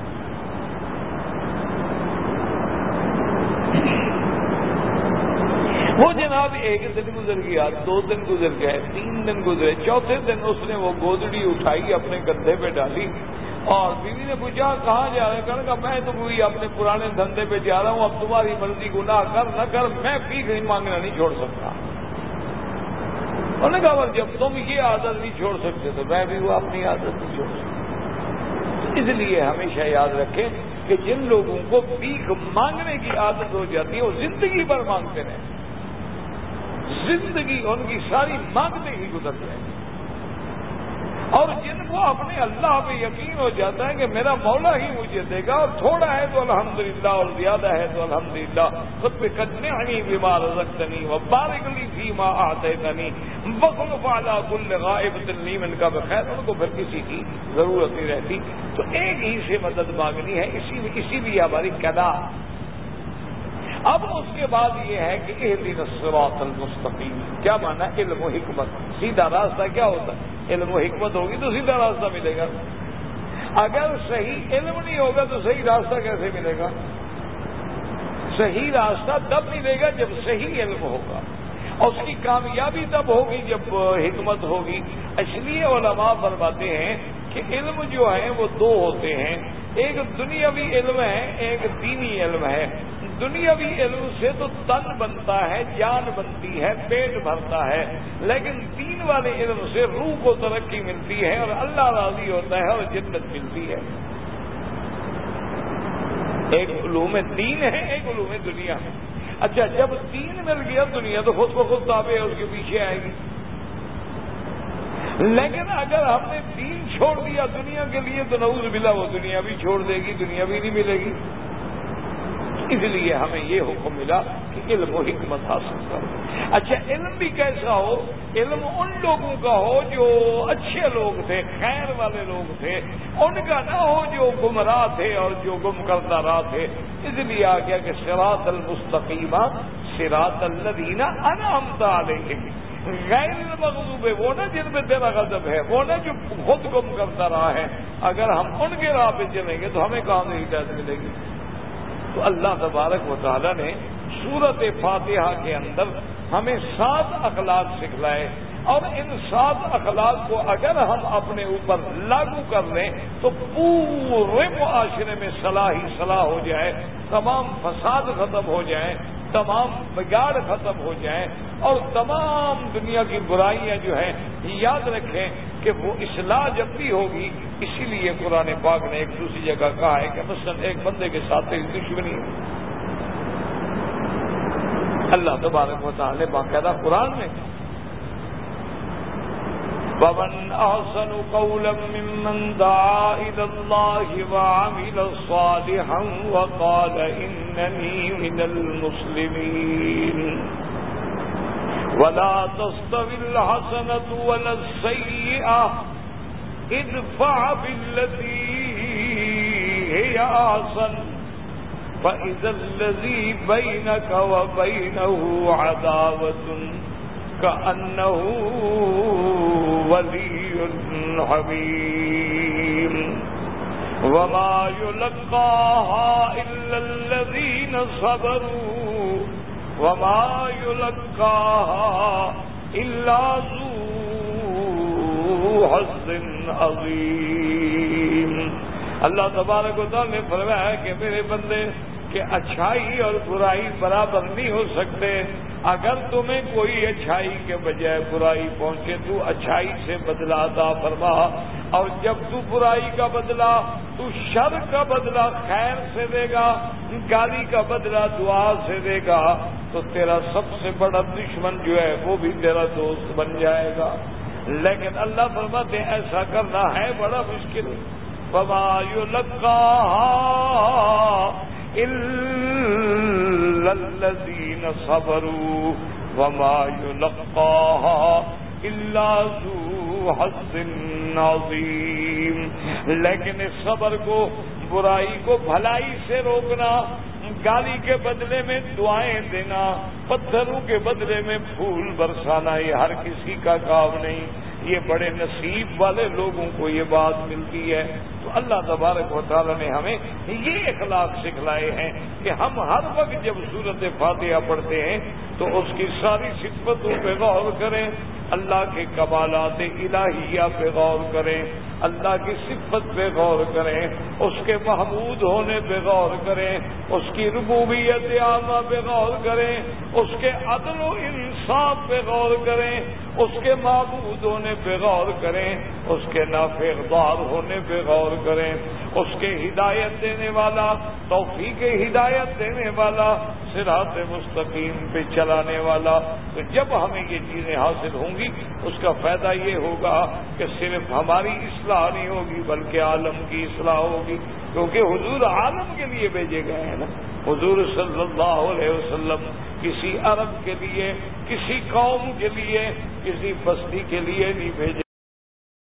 وہ جناب ایک دن گزر گیا، دو دن گزر گئے، تین دن گزرے، چوتھے دن اس نے وہ گودڑی اٹھائی، اپنے گدے پہ ڈالی۔ اور بیوی نے پوچھا، کہاں جا رہے کہا، میں تو وہی اپنے پرانے دھندے پہ جا رہا ہوں، اب تمہاری مرضی گناہ کر، نہ کر، میں بھی نہیں مانگنا نہیں چھوڑ سکتا۔ انہوں نے کہا جب تم یہ عادت نہیں چھوڑ سکتے تو میں بھی وہ اپنی عادت نہیں چھوڑ سکتا اس لیے ہمیشہ یاد رکھیں کہ جن لوگوں کو بیک مانگنے کی عادت ہو جاتی ہے، وہ زندگی بھر مانگتے رہے زندگی ان کی ساری مانگتے ہی گزر جائے اور جن کو اپنے اللہ پہ یقین ہو جاتا ہے کہ میرا مولا ہی مجھے دے گا اور تھوڑا ہے تو الحمدللہ اور زیادہ ہے تو الحمدللہ، خود پہ کتنے ہنی بیمار رکھتنی وہ بارگلی تھی ماں آتے تنی بخل والا کل غائب تنیم ان کا بخیر، ان کو پھر کسی کی ضرورت نہیں رہتی۔ تو ایک ہی سے مدد مانگنی ہے، اسی اسی لیے ہماری کدا اب اس کے بعد یہ ہے کہ دن سراط المستقیم۔ کیا مانا علم و حکمت۔ سیدھا راستہ کیا ہوتا ہے؟ علم و حکمت ہوگی تو سیدھا راستہ ملے گا۔ اگر صحیح علم نہیں ہوگا تو صحیح راستہ کیسے ملے گا؟ صحیح راستہ تب ملے گا جب صحیح علم ہوگا۔ اور اس کی کامیابی تب ہوگی جب حکمت ہوگی۔ اس لیے علماء فرماتے ہیں کہ علم جو ہے وہ دو ہوتے ہیں۔ ایک دنیاوی علم ہے، ایک دینی علم ہے۔ دنیاوی علم سے تو تن بنتا ہے، جان بنتی ہے، پیٹ بھرتا ہے، لیکن دین والے علم سے روح کو ترقی ملتی ہے اور اللہ راضی ہوتا ہے اور جنت ملتی ہے۔ ایک علوم دین ہے، ایک علوم دنیا ہے۔ اچھا جب دین مل گیا، دنیا تو خود کو خود تابع اس کے پیچھے آئے گی۔ لیکن اگر ہم نے دین چھوڑ دیا دنیا کے لیے، تو نعوذ ملا وہ دنیا بھی چھوڑ دے گی، دنیا بھی نہیں ملے گی۔ اس لیے ہمیں یہ حکم ملا کہ علم و حکمت حاصل کرو۔ اچھا علم بھی کیسا ہو؟ علم ان لوگوں کا ہو جو اچھے لوگ تھے، خیر والے لوگ تھے۔ ان کا نہ ہو جو گمراہ تھے اور جو گم کرتا رہا تھے۔ اس لیے آ گیا کہ سراط المستقیمہ سراط الدینہ انعمتا علیہ غیر مغلوب ہے وہ نہ جن میں تیرا غضب ہے، وہ نہ جو خود گم کرتا رہا ہے۔ اگر ہم ان کے راہ پہ چلیں گے تو ہمیں کہاں سے ہدایت ملے گی؟ تو اللہ تبارک و تعالیٰ نے صورت فاتحہ کے اندر ہمیں سات اخلاق سکھلائے اور ان سات اخلاق کو اگر ہم اپنے اوپر لاگو کر لیں تو پورے معاشرے میں صلاح ہی صلاح ہو جائے، تمام فساد ختم ہو جائیں تمام بگاڑ ختم ہو جائیں اور تمام دنیا کی برائیاں جو ہیں، یاد رکھیں کہ وہ اصلاح جب بھی ہوگی، اسی لیے قرآن پاک نے ایک دوسری جگہ کہا ہے کہ مثلاً ایک بندے کے ساتھ ایک دشمنی اللہ تبارک و تعالی باقاعدہ قرآن میں ومن أحسن قولا ممن دعا إلى الله وعمل صالحا وقال إنني من المسلمين. ولا تستوي الحسنة ولا السيئة، ادفع بالتي هي أحسن، فإذا الذي بينك وبينه عداوة. كأنه ولي حميم. وما يلقاها إلا الذين صبروا. وما يلقاها إلا ذو حظ عظيم. اللہ تبارک و تعالی نے فرمایا کہ میرے بندے، کہ اچھائی اور برائی برابر نہیں ہو سکتے اگر تمہیں کوئی اچھائی کے بجائے برائی پہنچے تو اچھائی سے بدلا دا فرما۔ اور جب تو برائی کا بدلا تو شر کا بدلا خیر سے دے گا، گالی کا بدلا دعا سے دے گا۔ تو تیرا سب سے بڑا دشمن جو ہے، وہ بھی تیرا دوست بن جائے گا۔ لیکن اللہ فرماتے ایسا کرنا ہے، بڑا مشکل۔ ببا یو لگا الذين صبروا وما يلقاها إلا ذو حظ عظيم. لیکن اس صبر کو، برائی کو، بھلائی سے روکنا، گالی کے بدلے میں دعائیں دینا، پتھروں کے بدلے میں پھول برسانا، یہ ہر کسی کا کام نہیں۔ یہ بڑے نصیب والے لوگوں کو یہ بات ملتی ہے۔ تو اللہ تبارک و تعالی نے ہمیں یہ اخلاق سکھلائے ہیں کہ ہم ہر وقت جب صورت فاتحہ پڑھتے ہیں تو اس کی ساری صفتوں پہ غور کریں، اللہ کے کمالات الہیہ پہ غور کریں۔ اللہ کی صفت پہ غور کریں، اس کے محمود ہونے پہ غور کریں، اس کی ربوبیت عامہ پہ غور کریں، اس کے عدل و انصاف پہ غور کریں، اس کے معبود ہونے پہ غور کریں، اس کے نافع اقدار ہونے پہ غور کریں، اس کے ہدایت دینے والا، توفیق ہدایت دینے والا سرات مستقیم پہ چلانے والا۔ تو جب ہمیں یہ چیزیں حاصل ہوں گی، اس کا فائدہ یہ ہوگا کہ صرف ہماری اس اصلاح نہیں ہوگی، بلکہ عالم کی اصلاح ہوگی۔ کیونکہ حضور عالم کے لیے بھیجے گئے ہیں نا۔ حضور صلی اللہ علیہ وسلم کسی عرب کے لیے، کسی قوم کے لیے، کسی بستی کے لیے نہیں بھیجے